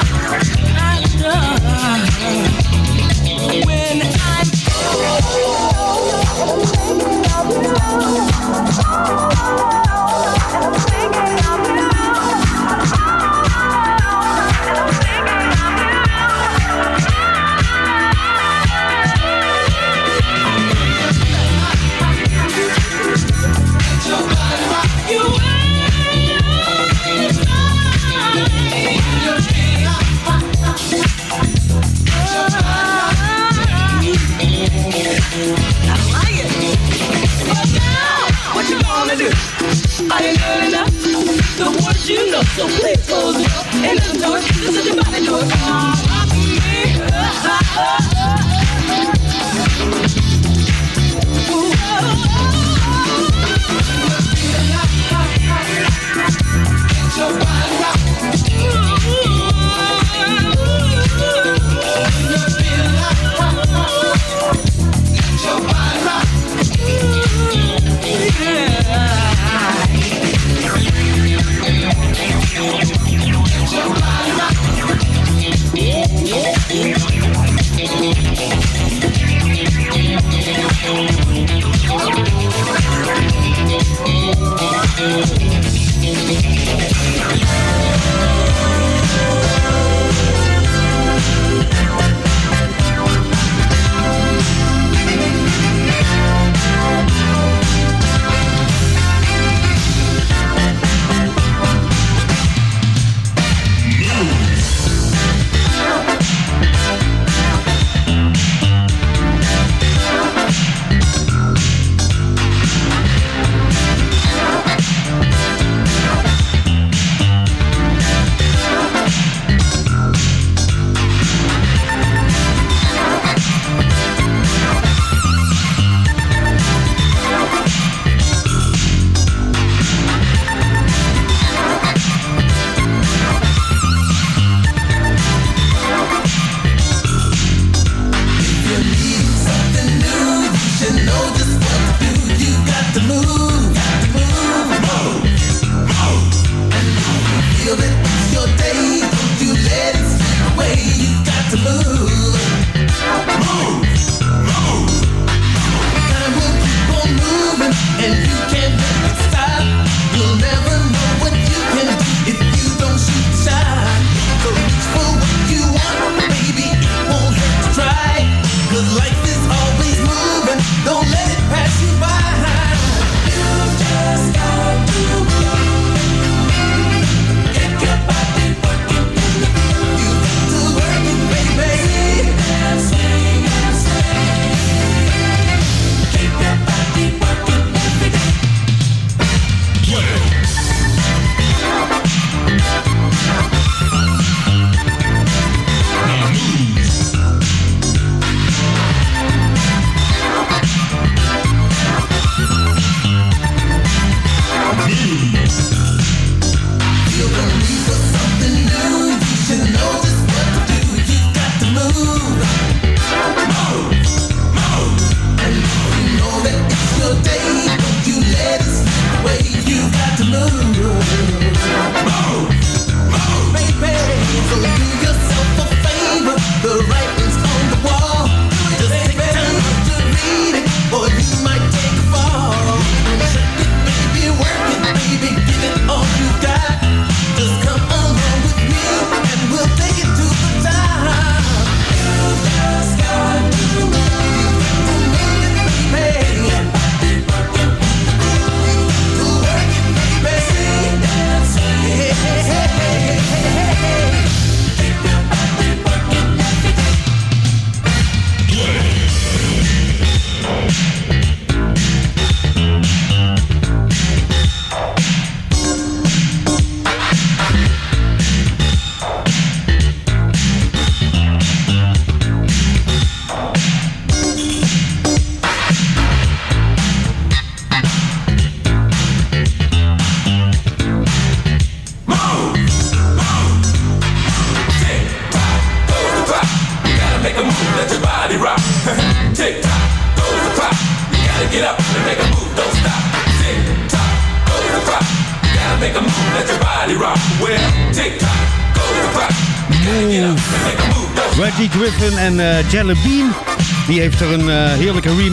so please close up and your body, do it. Rock me. Your body rock. do.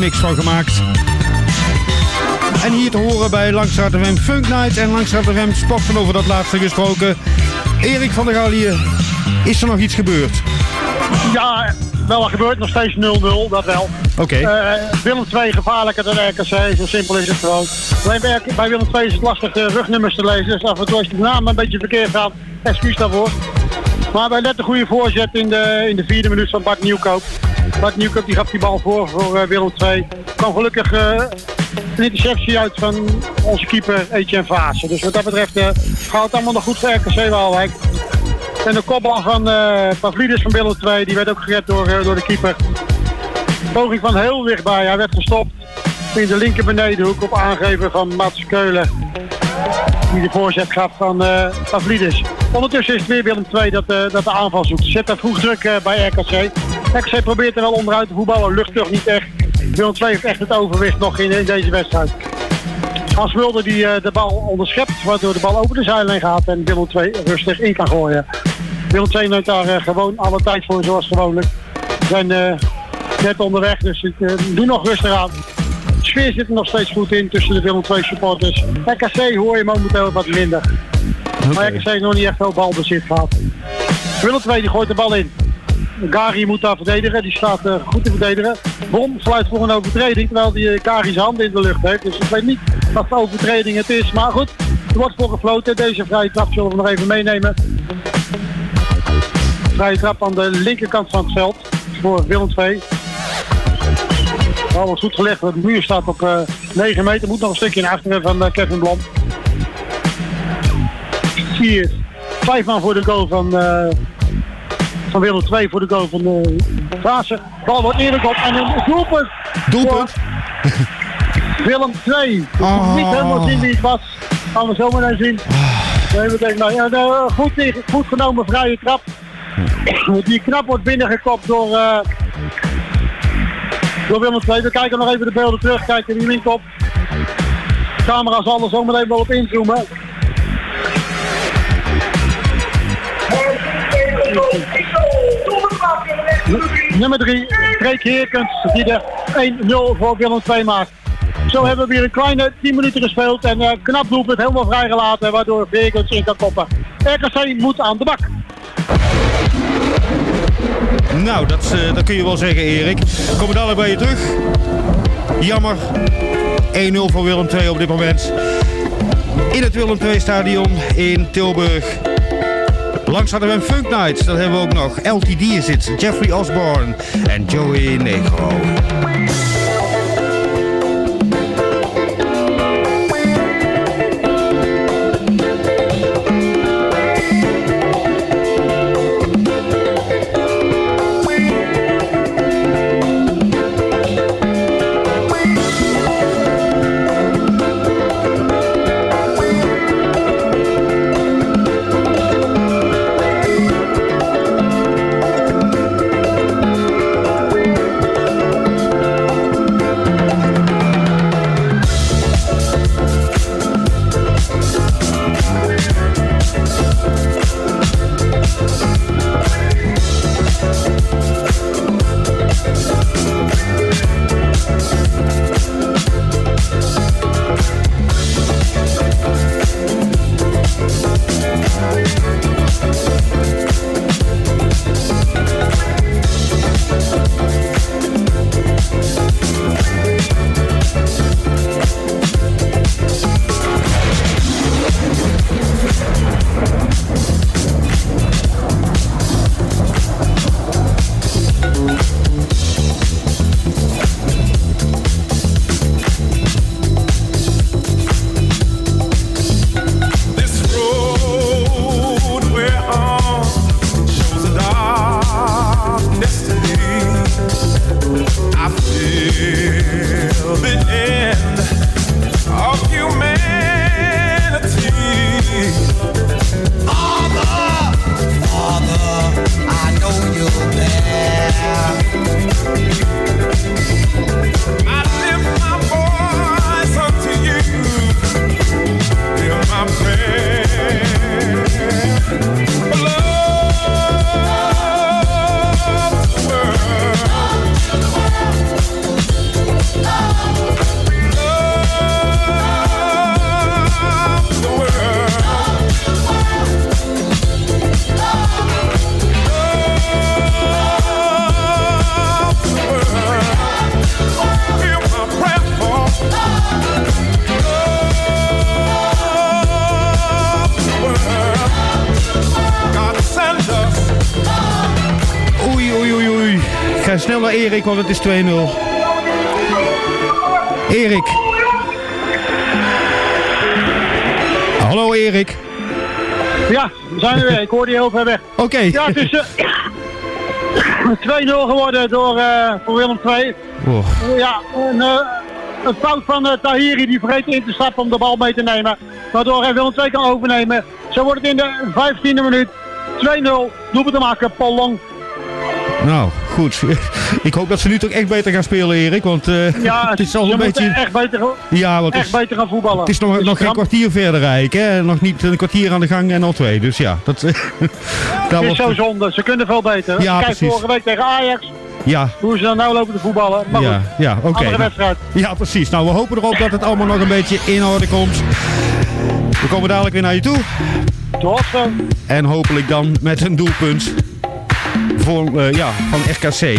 Remix van gemaakt. En hier te horen bij Langstraat FM Funk Night en Langstraat FM Sport van over dat laatste gesproken. Erik van der Gallië, is er nog iets gebeurd? Ja, wel wat gebeurt, nog steeds 0-0, dat wel. Oké. Eh, Willem 2 gevaarlijker dan RKC, zo simpel is het gewoon. Alleen bij, bij Willem 2 is het lastig de rugnummers te lezen, dus af en toe als de naam een beetje verkeerd gaat, excuus daarvoor. Maar bij net een goede voorzet in de, in de vierde minuut van Bart Nieuwkoop. Bart Nieuwkoop die gaf die bal voor voor eh, Willem 2. kwam gelukkig eh, een interceptie uit van onze keeper Etienne Vaassen. Dus wat dat betreft eh, gaat het allemaal nog goed voor RKC Waalwijk. En de kopbal van eh Pavlidis van Willem 2, die werd ook gered door, eh, door de keeper. Poging van heel dichtbij, hij werd gestopt in de linker benedenhoek op aangeven van Mats Keulen. Die de voorzet gaf van eh Pavlidis. Ondertussen is het weer Willem 2 dat, eh, dat de aanval zoekt. Zet daar vroeg druk bij RKC. RKC probeert er wel onderuit te voetballen, lucht toch niet echt. Willem 2 heeft echt het overwicht nog in, in deze wedstrijd. Hans Mulder die eh, de bal onderschept, waardoor de bal over de zijlijn gaat en Willem 2 rustig in kan gooien. Willem 2 neemt daar eh, gewoon alle tijd voor zoals gewoonlijk. We zijn eh, net onderweg, dus ik doe nog rustig aan. De sfeer zit er nog steeds goed in tussen de Willem 2 supporters. RKC hoor je momenteel wat minder. Maar RKC heeft nog niet echt veel balbezit gehad. Willem 2 die gooit de bal in. Gari moet daar verdedigen, die staat eh, goed te verdedigen. Bon sluit voor een overtreding, terwijl die uh, Gari zijn handen in de lucht heeft. Dus ik weet niet wat voor overtreding het is. Maar goed, er wordt voor gefloten. Deze vrije trap zullen we nog even meenemen. Vrije trap aan de linkerkant van het veld voor Willem 2. Bal wordt goed gelegd, de muur staat op eh 9 meter. Moet nog een stukje naar achteren van eh, Kevin Blom. 4, 5 man voor de goal van, eh, van Willem 2 voor de goal van de Vaassen. Bal wordt eerlijk op en een doelpunt. Doelpunt? Willem 2. Oh. Niet helemaal zien wie het was. Gaan we zo maar eens zien. Nee, nou, ja, goed, tegen- goed genomen vrije trap. Die knap wordt binnengekopt door, eh door Willem 2. We kijken nog even de beelden terug. Kijken wie wint op. De camera zal er wel op inzoomen. Nummer 3, Freek Heerkens, die er 1-0 voor Willem 2 maakt. Zo hebben we weer een kleine 10 minuten gespeeld en eh knap doelpunt helemaal vrijgelaten, waardoor Heerkens in kan koppen. RKC moet aan de bak. Nou, dat, eh, kun je wel zeggen, Erik. Komen dadelijk bij je terug. Jammer. 1-0 voor Willem II op dit moment. In het Willem II stadion in Tilburg. Langs hadden we een Funk Nights. Dat hebben we ook nog. LTD is het. Jeffrey Osborne en Joey Negro. Snel naar Erik, want het is 2-0. Erik. Hallo Erik. Ja, we zijn er weer. Ik hoorde je heel ver weg. Oké. Ja, het is eh, [COUGHS] 2-0 geworden door, eh, voor Willem II. Oh. Ja, een, eh, een fout van Tahiri die vergeet in te stappen om de bal mee te nemen. Waardoor hij Willem II kan overnemen. Zo wordt het in de 15e minuut 2-0. Doelpunt te maken, Paul Long. Nou, goed. [LAUGHS] Ik hoop dat ze nu toch echt beter gaan spelen, Erik. Want eh, Ja, [LAUGHS] het is al een beetje... echt beter, Ja, want echt is, beter gaan voetballen. het is nog, Dus nog geen kwartier verder. Hè? Nog niet een kwartier aan de gang en al twee. Dus ja, dat, [LAUGHS] dat Het is zo zonde. Ze kunnen veel beter. Ja, Kijk, precies. vorige week tegen Ajax. Ja, Hoe ze dan nou lopen te voetballen. Maar ja, goed, ja oké. andere wedstrijd. Ja, precies. Nou, we hopen erop dat het allemaal nog een beetje in orde komt. We komen dadelijk weer naar je toe. Tot zo. En hopelijk dan met een doelpunt voor, eh, ja, van RKC. [LAUGHS]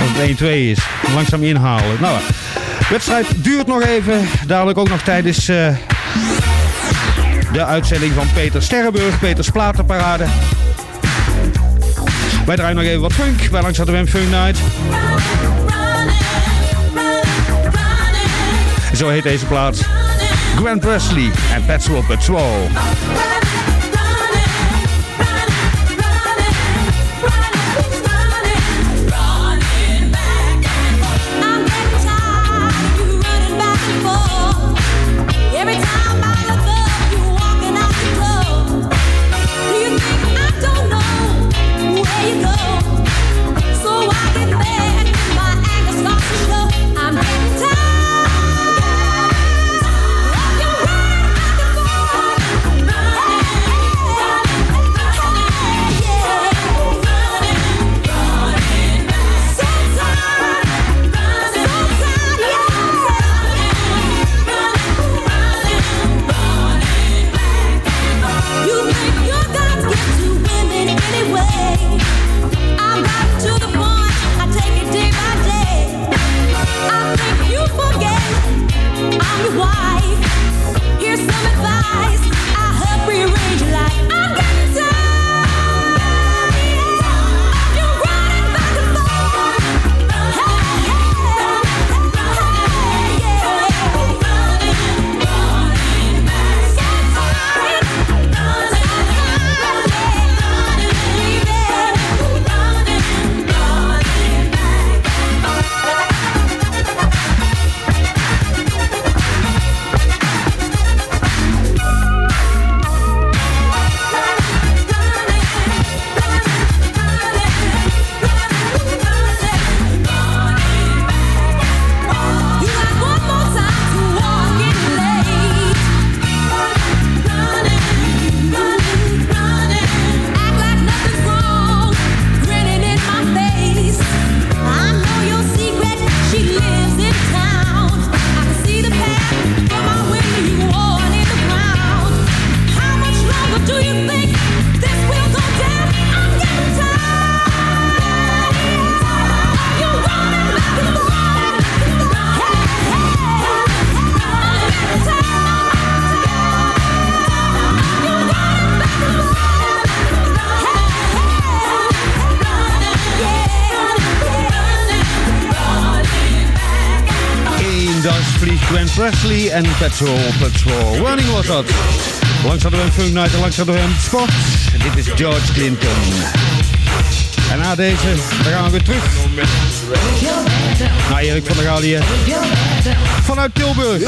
Als het 1-2 is. Langzaam inhalen. Nou, wedstrijd duurt nog even. Dadelijk ook nog tijdens eh, de uitzending van Peter Sterrenburg. Peters Platenparade. Wij draaien nog even wat funk. Bij langs hadden we een Funk Night. Zo heet deze plaats. Grant Wesley en Petrol. Every Gwen Presley en Petrol Patrol. Running was dat. Langs hadden we een Night en langs hadden we een. En dit is George Clinton. En na deze, dan gaan we weer terug. Naar Erik van der Galië. Vanuit Tilburg.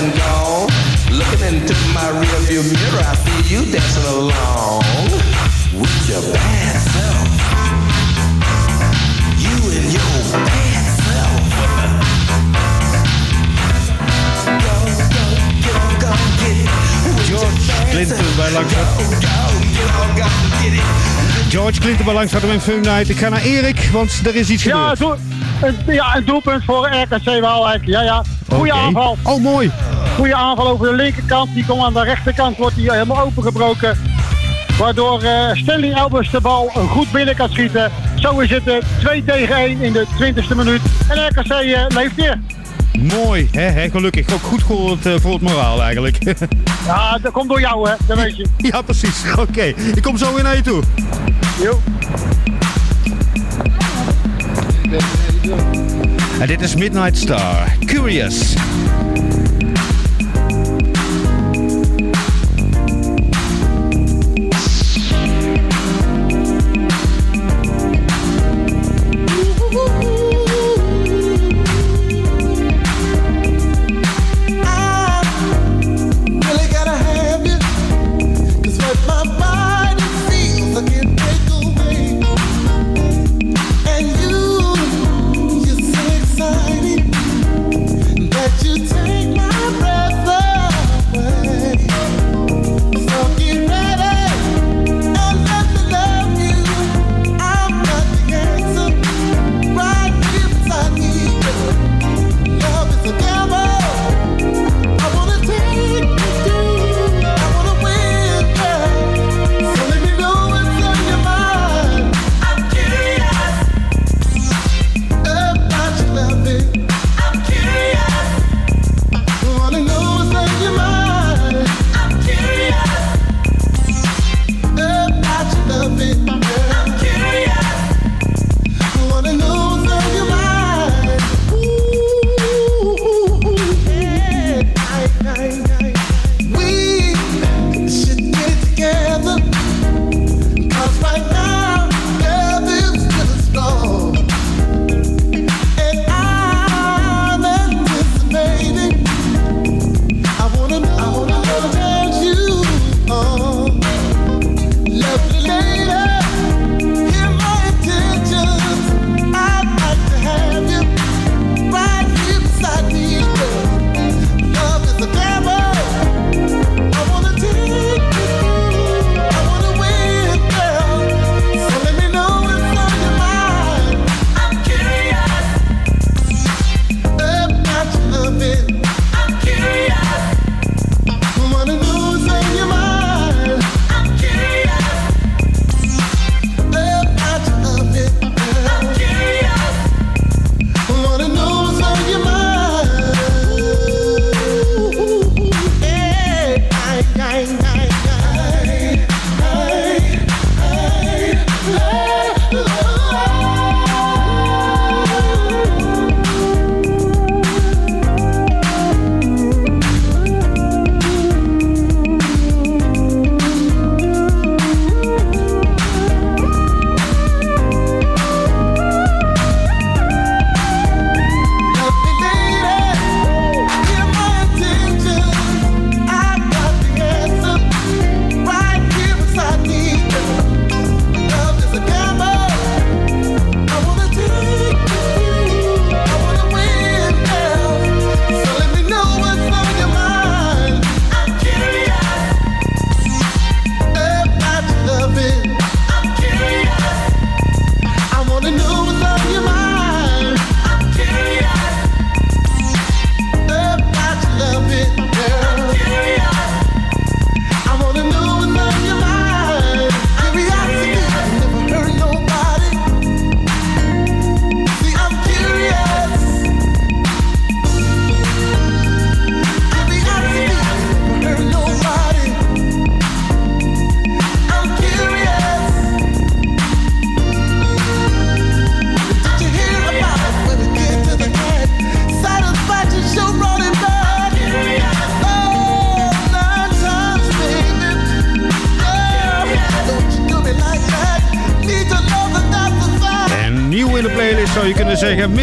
and gone. Looking into my rearview mirror, I see you dancing along with your bad self. You and your bad self. Go, go, get on, go, get it. George Clinton bij Langstraat. George Clinton bij Langstraat in Fun Night. Ik ga naar Erik, want er is iets ja, gebeurd. Zo, een, ja, een doelpunt voor RKC Waalwijk. Ja, ja. Goeie okay. aanval. Oh, mooi goede aanval over de linkerkant. Die komt aan de rechterkant, wordt hij helemaal opengebroken. Waardoor eh, Stanley Elbers de bal goed binnen kan schieten. Zo is het eh, 2 tegen 1 in de 20e minuut. En RKC eh, leeft weer. Mooi, hè, hè, gelukkig. Ook goed voor het, voor het moraal eigenlijk. [LAUGHS] ja, dat komt door jou, hè? dat weet je. Ja, precies. Oké, ik kom zo weer naar je toe. Jo. En dit is Midnight Star. Curious.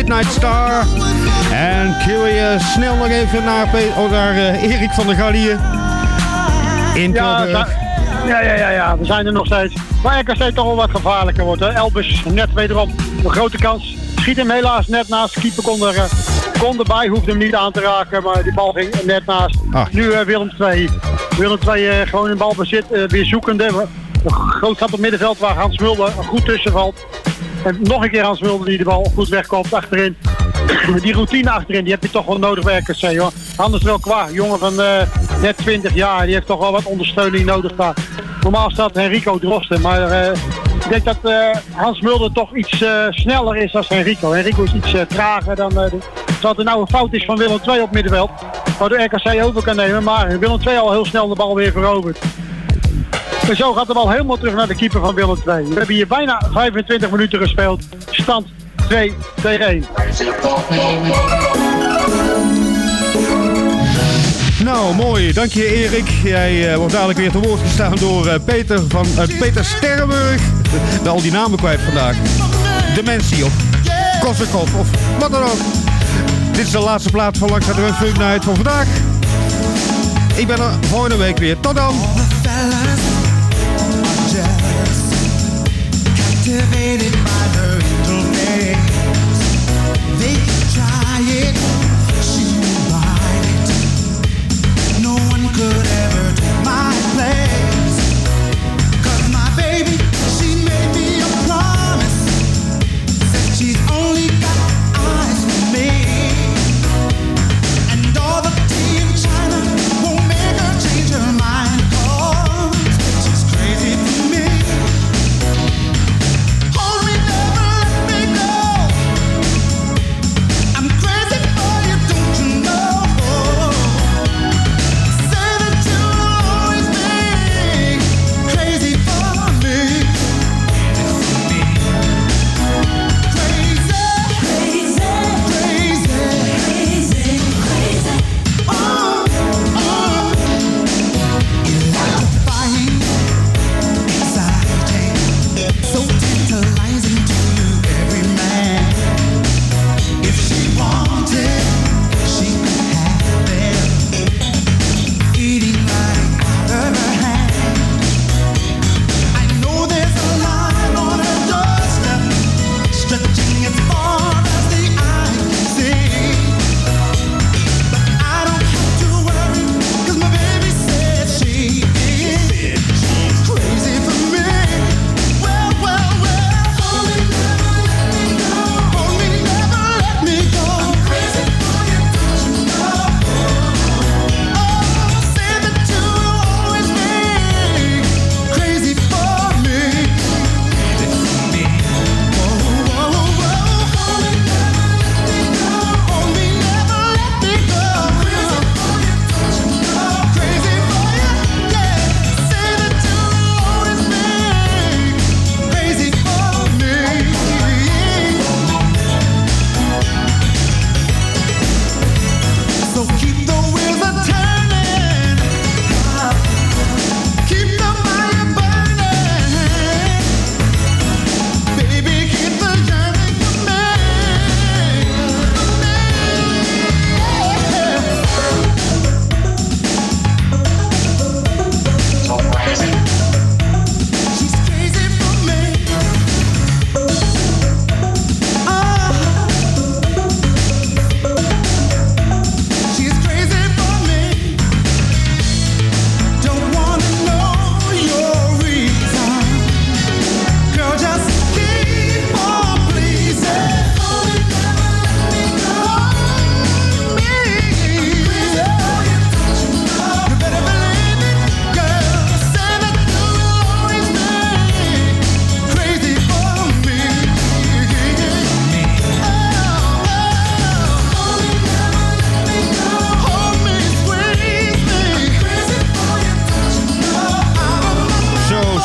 Midnight Star. En je snel nog even naar, oh, naar eh, Erik van der Gallië. In ja, ja, ja, ja, ja, we zijn er nog steeds. Maar RKC toch al wat gevaarlijker wordt. Hè? Elbus net wederom een grote kans. Schiet hem helaas net naast. Keeper kon, er, eh, kon erbij, hoefde hem niet aan te raken. Maar die bal ging net naast. Ah. Nu uh, Willem 2. Willem 2 uh, gewoon in balbezit, uh, weer zoekende. Een groot stap op het middenveld waar Hans Mulder goed tussen valt. En nog een keer Hans Mulder die de bal goed wegkomt achterin. [CLEARS THROAT] Die routine achterin, die heb je toch wel nodig bij RKC hoor. Anders wel qua. Jongen van eh, net 20 jaar, die heeft toch wel wat ondersteuning nodig daar. Normaal staat Henrico Drosten, maar eh, ik denk dat eh, Hans Mulder toch iets sneller is dan Henrico. Henrico is iets trager dan... de, er nou een fout is van Willem II op middenveld. Waardoor RKC over kan nemen, maar Willem II al heel snel de bal weer veroverd. En zo gaat de bal helemaal terug naar de keeper van Willem II. We hebben hier bijna 25 minuten gespeeld. Stand 2 tegen 1. Nou, mooi. Dank je Erik. Jij eh, wordt dadelijk weer te woord gestaan door eh, Peter van eh, Peter Sterrenburg. Ben al die namen kwijt vandaag. Dementie of Kossakov of wat dan ook. Dit is de laatste plaat van Langs de Funk Night van vandaag. Ik ben er volgende week weer. Tot dan. Captivated by her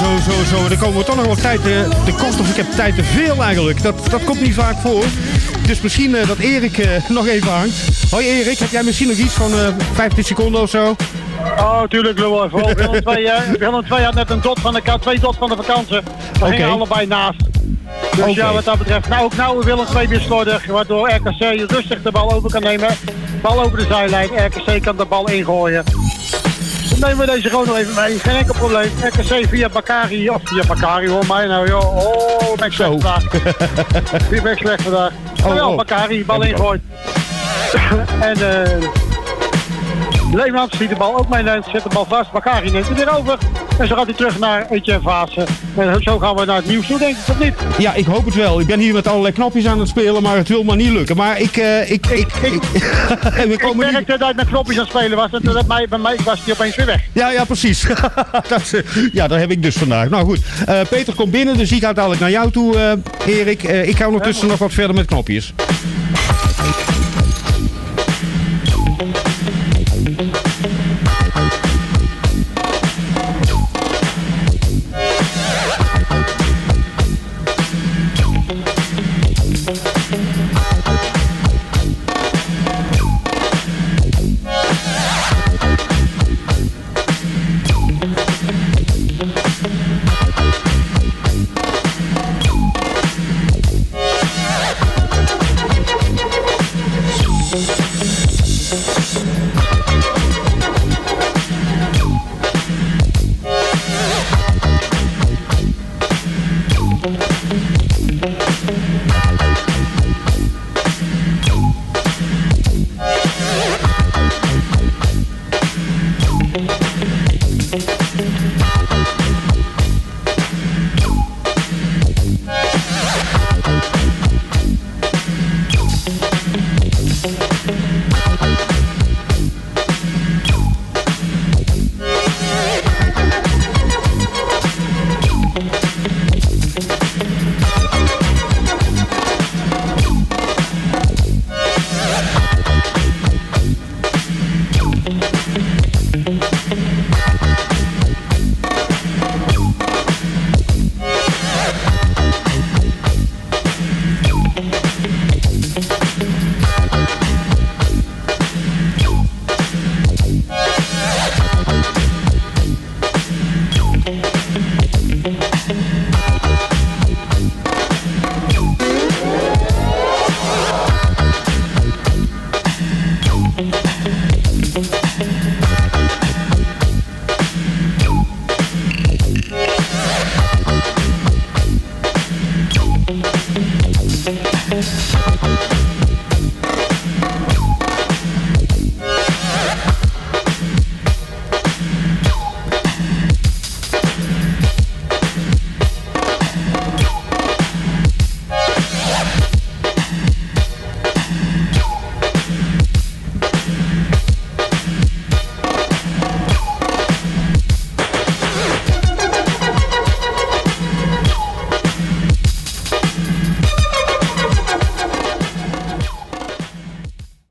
Zo, zo, zo. Dan komen we toch nog wel tijd te, te kost of ik heb tijd te veel eigenlijk. Dat, dat komt niet vaak voor. Dus misschien eh, dat Erik eh, [LAUGHS] nog even hangt. Hoi Erik, heb jij misschien nog iets van eh 15 seconden of zo? Oh, tuurlijk, lul. Willem II, eh, Willem II had net een dot van de, twee dot van de vakantie. We Oké. gingen allebei naast. Dus ja, wat dat betreft. Nou, ook nou Willem II weer slordig, waardoor RKC rustig de bal over kan nemen. Bal over de zijlijn, RKC kan de bal ingooien. Nemen we deze gewoon nog even mee, geen enkel probleem. RKC via Bakari, of via Bakari hoor mij nou joh. Oh, ben ik slecht vandaag. [LAUGHS] Wie ben ik slecht vandaag. Oh, ja, oh. Bakari, bal ingooit. [LAUGHS] en eh Leemans ziet de bal ook meeneemt, zet de bal vast. Bakari neemt hem weer over. En zo gaat hij terug naar Etienne Vaassen. En zo gaan we naar het nieuws toe, denk ik, of niet? Ja, ik hoop het wel. Ik ben hier met allerlei knopjes aan het spelen, maar het wil maar niet lukken. Maar ik... eh, ik, ik, ik, [LAUGHS] we Ik niet... merkte dat ik met knopjes aan het spelen was. En dat mij, bij mij was hij opeens weer weg. Ja, ja, precies. [LAUGHS] dat, eh, ja, dat heb ik dus vandaag. Nou goed, Eh, Peter komt binnen, dus ik ga dadelijk naar jou toe, eh, Erik. Ik ga ondertussen nog wat verder met knopjes.